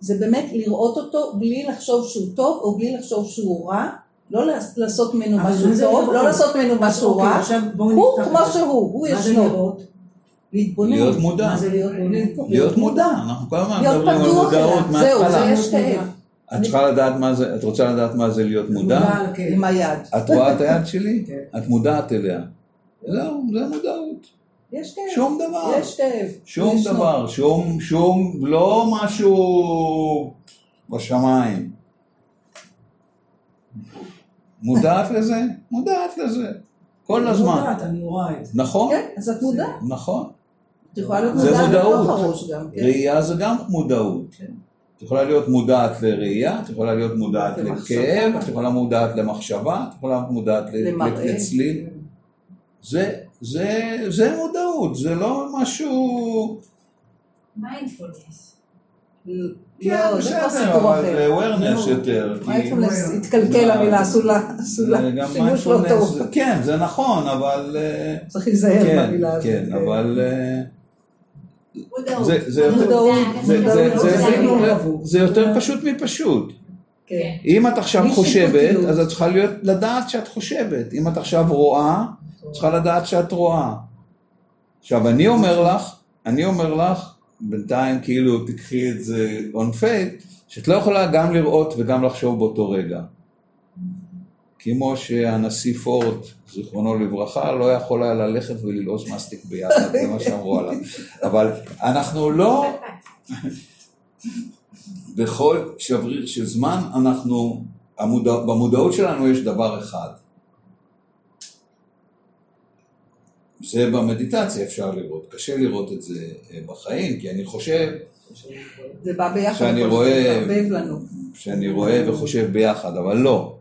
זה באמת לראות אותו בלי לחשוב שהוא טוב, או בלי לחשוב שהוא רע, לא לעשות ממנו משהו טוב? לא לעשות ממנו אז משהו אוקיי, רע, הוא כמו. שהוא, הוא מה זה ישנו. להתבונן. להיות מודע. מה זה להיות מודע? להיות מודע, אנחנו כל הזמן מדברים על מודעות אליו, זהו, מההתחלה. זה יש כאב. את צריכה לדעת מה זה, את רוצה לדעת מה זה להיות מודע? הכאב. עם היד. את רואה את היד שלי? כן. את מודעת אליה. זהו, זה מודעות. יש כאב. שום דבר. יש כאב. שום ישנו. דבר, שום, שום, לא משהו בשמיים. מודעת לזה? מודעת לזה. כל אני הזמן. יודעת, אני רואה את זה. נכון, כן, אז את מודעת. נכון. את יכולה להיות זה מודעת מודעות. בתוך הראש גם, כן. ראייה זה גם מודעות. כן. את יכולה להיות מודעת לראייה, את יכולה להיות מודעת. לכאב, את יכולה מודעת למחשבה, את יכולה להיות מודעת. לצליל. זה, זה, זה מודעות, זה לא משהו... מיינדפולנס. לא, כבר בסדר, אבל. זה awareness. יותר. מיינדפולנס התקלקל המילה, עשו לה שימוש לא טוב. כן, זה נכון, אבל... אה, צריך להיזהר כן, במילה הזאת. כן, אבל... אה. זה יותר פשוט מפשוט. כן. אם את עכשיו חושבת, שיפוטיות. אז את צריכה להיות, לדעת שאת חושבת. אם את עכשיו רואה, את צריכה לדעת שאת רואה. עכשיו, אני אומר לך, אני אומר לך, בינתיים כאילו תקחי את זה on faith, שאת לא יכולה גם לראות וגם לחשוב באותו רגע. כמו שהנשיא פורד, זיכרונו לברכה, לא יכול היה ללכת וללעוס מסטיק ביחד, זה מה שאמרו עליו. אבל אנחנו לא... *laughs* בכל שבריר של זמן אנחנו, המודע, במודעות שלנו יש דבר אחד. זה במדיטציה אפשר לראות, קשה לראות את זה אה, בחיים, כי אני חושב זה בא ביחד. שאני רואה-. שאני רואה וחושב ביחד, אבל לא.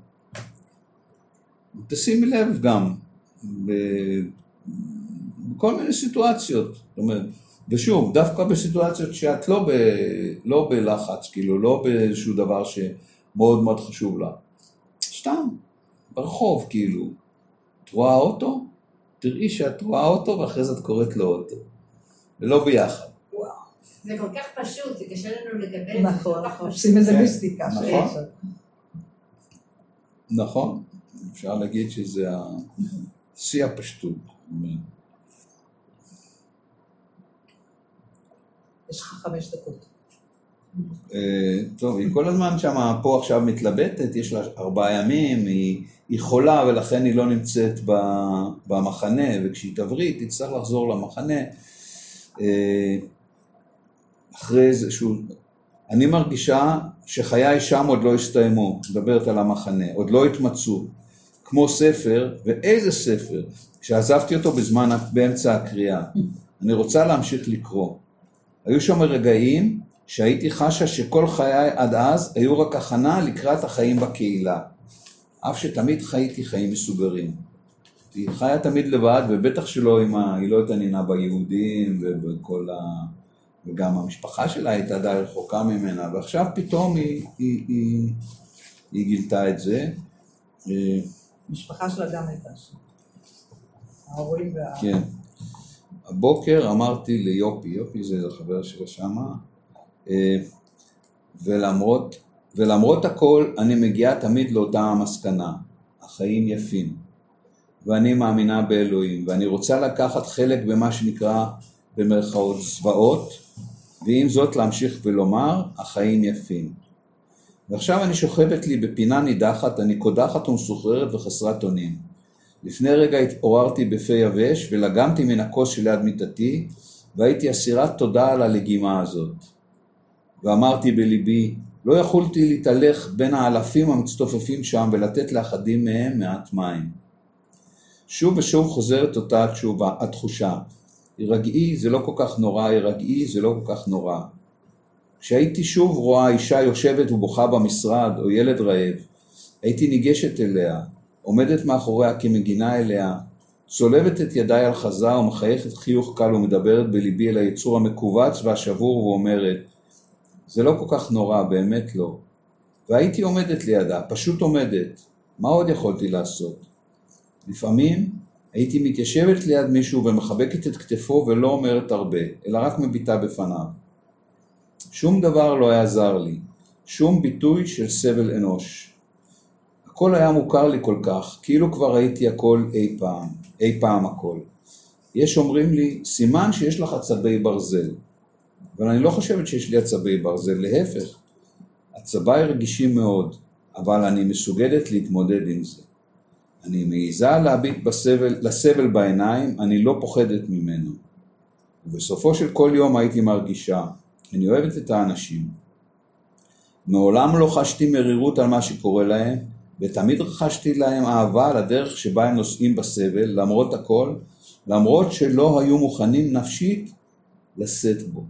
תשימי לב גם בכל מיני סיטואציות, זאת אומרת, ושוב, דווקא בסיטואציות שאת לא, ב, לא בלחץ, כאילו, לא באיזשהו דבר שמאוד מאוד חשוב לה. סתם, ברחוב, כאילו. את רואה אוטו? תראי שאת רואה אוטו ואחרי זה את קוראת לו אוטו. ולא ביחד. זה כל כך פשוט, זה קשה לנו לקבל. זה נכון, פשוט. עושים איזה כן, מיסטיקה. נכון. נכון, אפשר להגיד שזה שיא הפשטות. יש לך חמש דקות. אה, טוב, היא כל הזמן שמה פה עכשיו מתלבטת, יש לה ארבעה ימים, היא, היא חולה ולכן היא לא נמצאת במחנה, וכשהיא תבריא תצטרך לחזור למחנה. אה, אחרי איזשהו... אני מרגישה שחיי שם עוד לא הסתיימו, מדברת על המחנה, עוד לא התמצאו. כמו ספר, ואיזה ספר, שעזבתי אותו בזמן, באמצע הקריאה. אני רוצה להמשיך לקרוא. היו שם רגעים שהייתי חשה שכל חיי עד אז היו רק הכנה לקראת החיים בקהילה. אף שתמיד חייתי חיים מסוגרים. היא חיה תמיד לבד, ובטח שלא עם ה... היא לא התעניינה ביהודים ובכל ה... וגם המשפחה שלה הייתה די רחוקה ממנה, ועכשיו פתאום היא, היא, היא, היא גילתה את זה. המשפחה שלה גם הייתה שם. ההורים וה... כן. הבוקר אמרתי ליופי, יופי זה החבר שלה שמה, אה, ולמרות, ולמרות הכל אני מגיעה תמיד לאותה המסקנה, החיים יפים, ואני מאמינה באלוהים, ואני רוצה לקחת חלק במה שנקרא במרכאות זוועות, ועם זאת להמשיך ולומר, החיים יפים. ועכשיו אני שוכבת לי בפינה נידחת, אני קודחת ומסוחררת וחסרת אונים. לפני רגע התעוררתי בפה יבש ולגמתי מן הכוס שליד מיטתי והייתי אסירת תודה על הלגימה הזאת. ואמרתי בליבי, לא יכולתי להתהלך בין האלפים המצטופפים שם ולתת לאחדים מהם מעט מים. שוב ושוב חוזרת אותה התשובה, התחושה. הירגעי זה לא כל כך נורא, הירגעי זה לא כל כך נורא. כשהייתי שוב רואה אישה יושבת ובוכה במשרד או ילד רעב, הייתי ניגשת אליה, עומדת מאחוריה כמגינה אליה, צולבת את ידיי על חזה ומחייכת חיוך קל ומדברת בליבי אל היצור המכווץ והשבור ואומרת זה לא כל כך נורא, באמת לא. והייתי עומדת לידה, פשוט עומדת. מה עוד יכולתי לעשות? לפעמים הייתי מתיישבת ליד מישהו ומחבקת את כתפו ולא אומרת הרבה, אלא רק מביטה בפניו. שום דבר לא היה זר לי, שום ביטוי של סבל אנוש. הכל היה מוכר לי כל כך, כאילו כבר ראיתי הכל אי פעם, אי פעם הכל. יש אומרים לי, סימן שיש לך עצבי ברזל. אבל אני לא חושבת שיש לי עצבי ברזל, להפך. עצביי רגישים מאוד, אבל אני מסוגלת להתמודד עם זה. אני מעיזה להביט בסבל, לסבל בעיניים, אני לא פוחדת ממנו. ובסופו של כל יום הייתי מרגישה, אני אוהבת את האנשים. מעולם לא חשתי מרירות על מה שקורה להם, ותמיד רכשתי להם אהבה על הדרך שבה הם נושאים בסבל, למרות הכל, למרות שלא היו מוכנים נפשית לשאת בו.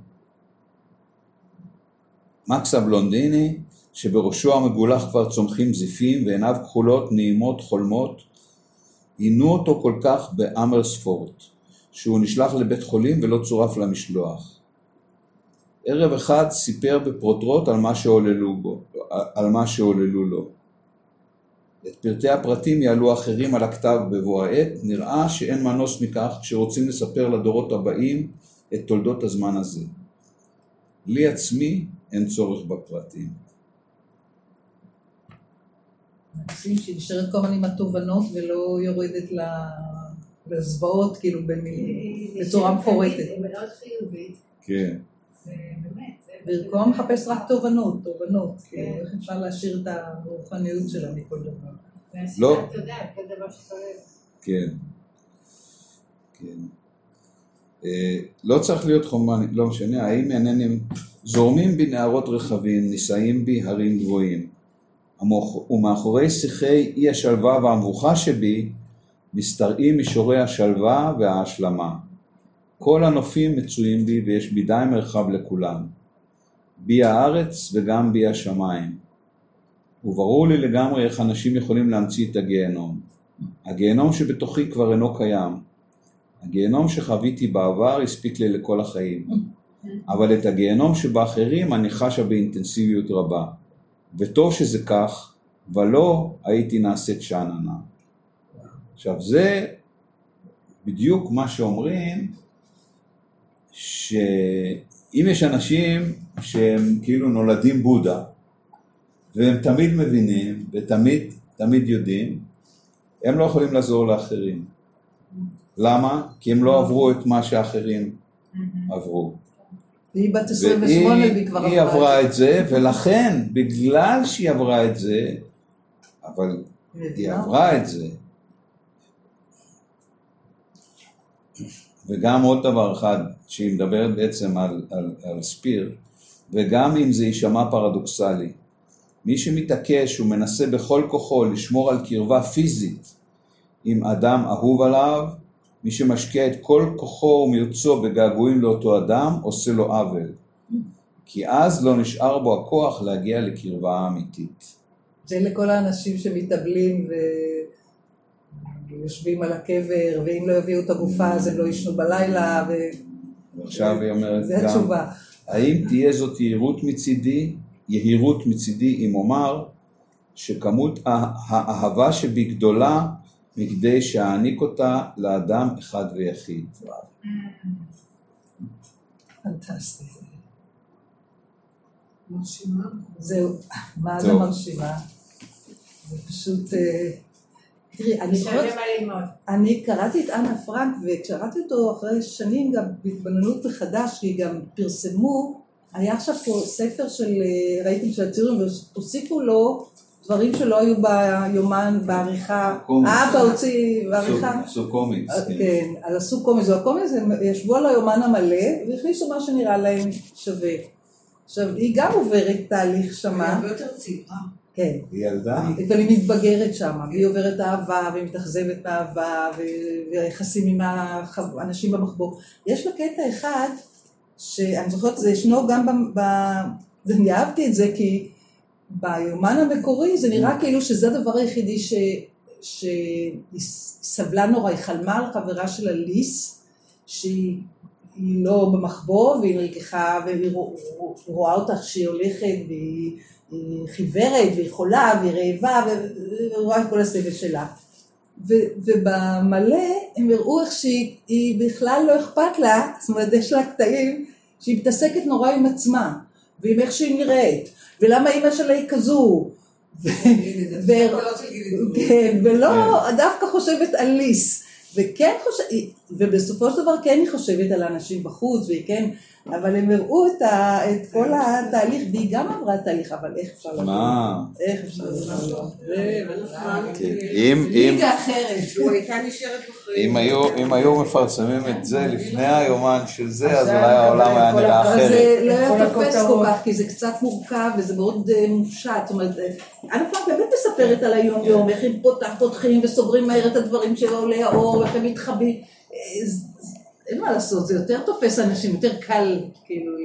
מקס הבלונדיני, שבראשו המגולח כבר צומחים זיפים ועיניו כחולות, נעימות, חולמות, עינו אותו כל כך באמרספורט, שהוא נשלח לבית חולים ולא צורף למשלוח. ערב אחד סיפר בפרוטרוט על מה שעוללו בו, על מה שעוללו לו. את פרטי הפרטים יעלו אחרים על הכתב בבוא העת, נראה שאין מנוס מכך כשרוצים לספר לדורות הבאים את תולדות הזמן הזה. לי עצמי אין צורך בפרטים. מקסים שהיא נשארת כל הזמן עם התובנות ולא יורדת ל- לזוועות, כאילו, במילים, בצורה מפורטת. היא מאוד חיובית, כן. במקום לחפש רק תובנות, תובנות, כן. כאילו, איך אפשר להשאיר את הרוחניות שלה מכל דבר. לא. תודה על כל דבר שקורה. כן. כן. אה, לא צריך להיות חומן, לא משנה, האם אינני... זורמים בי נהרות רחבים, נישאים בי הרים גבוהים. המוח- ומאחורי שיחי אי השלווה והמבוכה שבי, משתרעים מישורי השלווה וההשלמה. כל הנופים מצויים בי ויש בי די מרחב לכולם. בי הארץ וגם בי השמיים. וברור לי לגמרי איך אנשים יכולים להמציא את הגיהנום. הגיהנום שבתוכי כבר אינו קיים. הגיהנום שחוויתי בעבר הספיק לי לכל החיים. אבל את הגיהנום שבאחרים אני חשה באינטנסיביות רבה. וטוב שזה כך, ולא הייתי נעשית שאננה. עכשיו זה בדיוק מה שאומרים, שאם יש אנשים שהם כאילו נולדים בודה, והם תמיד מבינים ותמיד תמיד יודעים, הם לא יכולים לעזור לאחרים. למה? כי הם לא עברו את מה שאחרים עברו. והיא בת 28 והיא כבר והיא עברה את זה, ולכן, בגלל שהיא עברה את זה, אבל היא? עברה את זה. וגם עוד דבר אחד, שהיא מדברת בעצם על, על, על ספיר, וגם אם זה יישמע פרדוקסלי, מי שמתעקש ומנסה בכל כוחו לשמור על קרבה פיזית עם אדם אהוב עליו, מי שמשקיע את כל כוחו ומרצו בגעגועים לאותו אדם, עושה לו עוול. כי אז לא נשאר בו הכוח להגיע לקרבה אמיתית. זה לכל האנשים שמתאבלים ויושבים על הקבר, ואם לא יביאו את הגופה אז הם לא יישנו בלילה, ועכשיו היא אומרת גם, התשובה. האם תהיה זאת יהירות מצידי, יהירות מצידי אם אומר שכמות האהבה שבי גדולה מכדי שאעניק אותה לאדם אחד ויחיד. פנטסטי. מרשימה. זהו, מה זה. מרשימה? זה פשוט... אה, תראי, אני זוכרת. אני קראתי את אנה פרנק, וכשקראתי אותו אחרי שנים גם בהתבוננות מחדש, כי גם פרסמו, היה עכשיו פה ספר של אה, רייטינג של הציורים, והוסיפו לו דברים שלא היו ביומן, בעריכה. קומיקס. האבא הוציא בעריכה. סו קומיקס, כן. כן, אז עשו קומיקס, והקומיקס הם ישבו על היומן המלא והכניסו מה שנראה להם שווה. עכשיו, היא גם עוברת תהליך היא שמה, הרבה יותר צעירה. כן, היא ילדה? אבל היא מתבגרת שמה, והיא עוברת אהבה, והיא מתאכזבת מאהבה, ויחסים עם האנשים במחבור. יש לה קטע אחד, שאני זוכרת, זה ישנו גם ב... אני אהבתי את זה, כי ביומן המקורי זה נראה כאילו שזה הדבר היחידי ש... שהיא סבלה נורא, היא חלמה על חברה שלה ליס, שהיא היא לא במחבוא, והיא נלקחה, והיא רוא- היא רואה אותה שהיא הולכת, והיא היא חיוורת, והיא חולה, והיא רעבה, והיא רואה את כל הסבל שלה. ו- ובמלא הם הראו איך שהיא היא בכלל לא אכפת לה, זאת אומרת יש לה קטעים שהיא מתעסקת נורא עם עצמה, ועם איך שהיא נראית, ולמה אימא שלה היא כזו. *laughs* כן, ולא דווקא חושבת על ליס, וכן חושבת, ובסופו של דבר כן היא חושבת על האנשים בחוץ, והיא כן, אבל הם הראו את, ה, את כל התהליך, והיא גם עברה תהליך, אבל איך אפשר לדעת? מה? איך אפשר לדעת? זה בכלל. כן. אם, היו, מפרסמים את זה לפני היומן של זה, אז אולי העולם היה נראה אבל אחרת. זה לא היה תופס כל. כך, כי זה קצת מורכב וזה מאוד אה, מופשט. זאת אומרת, אה, אנה פרנק באמת מספרת על היום-יום, איך הם פותח, פותחים וסוגרים מהר את הדברים שלא עולה האור, איך הם מתחבאים. אה, אין מה לעשות, זה יותר תופס אנשים, יותר קל כאילו.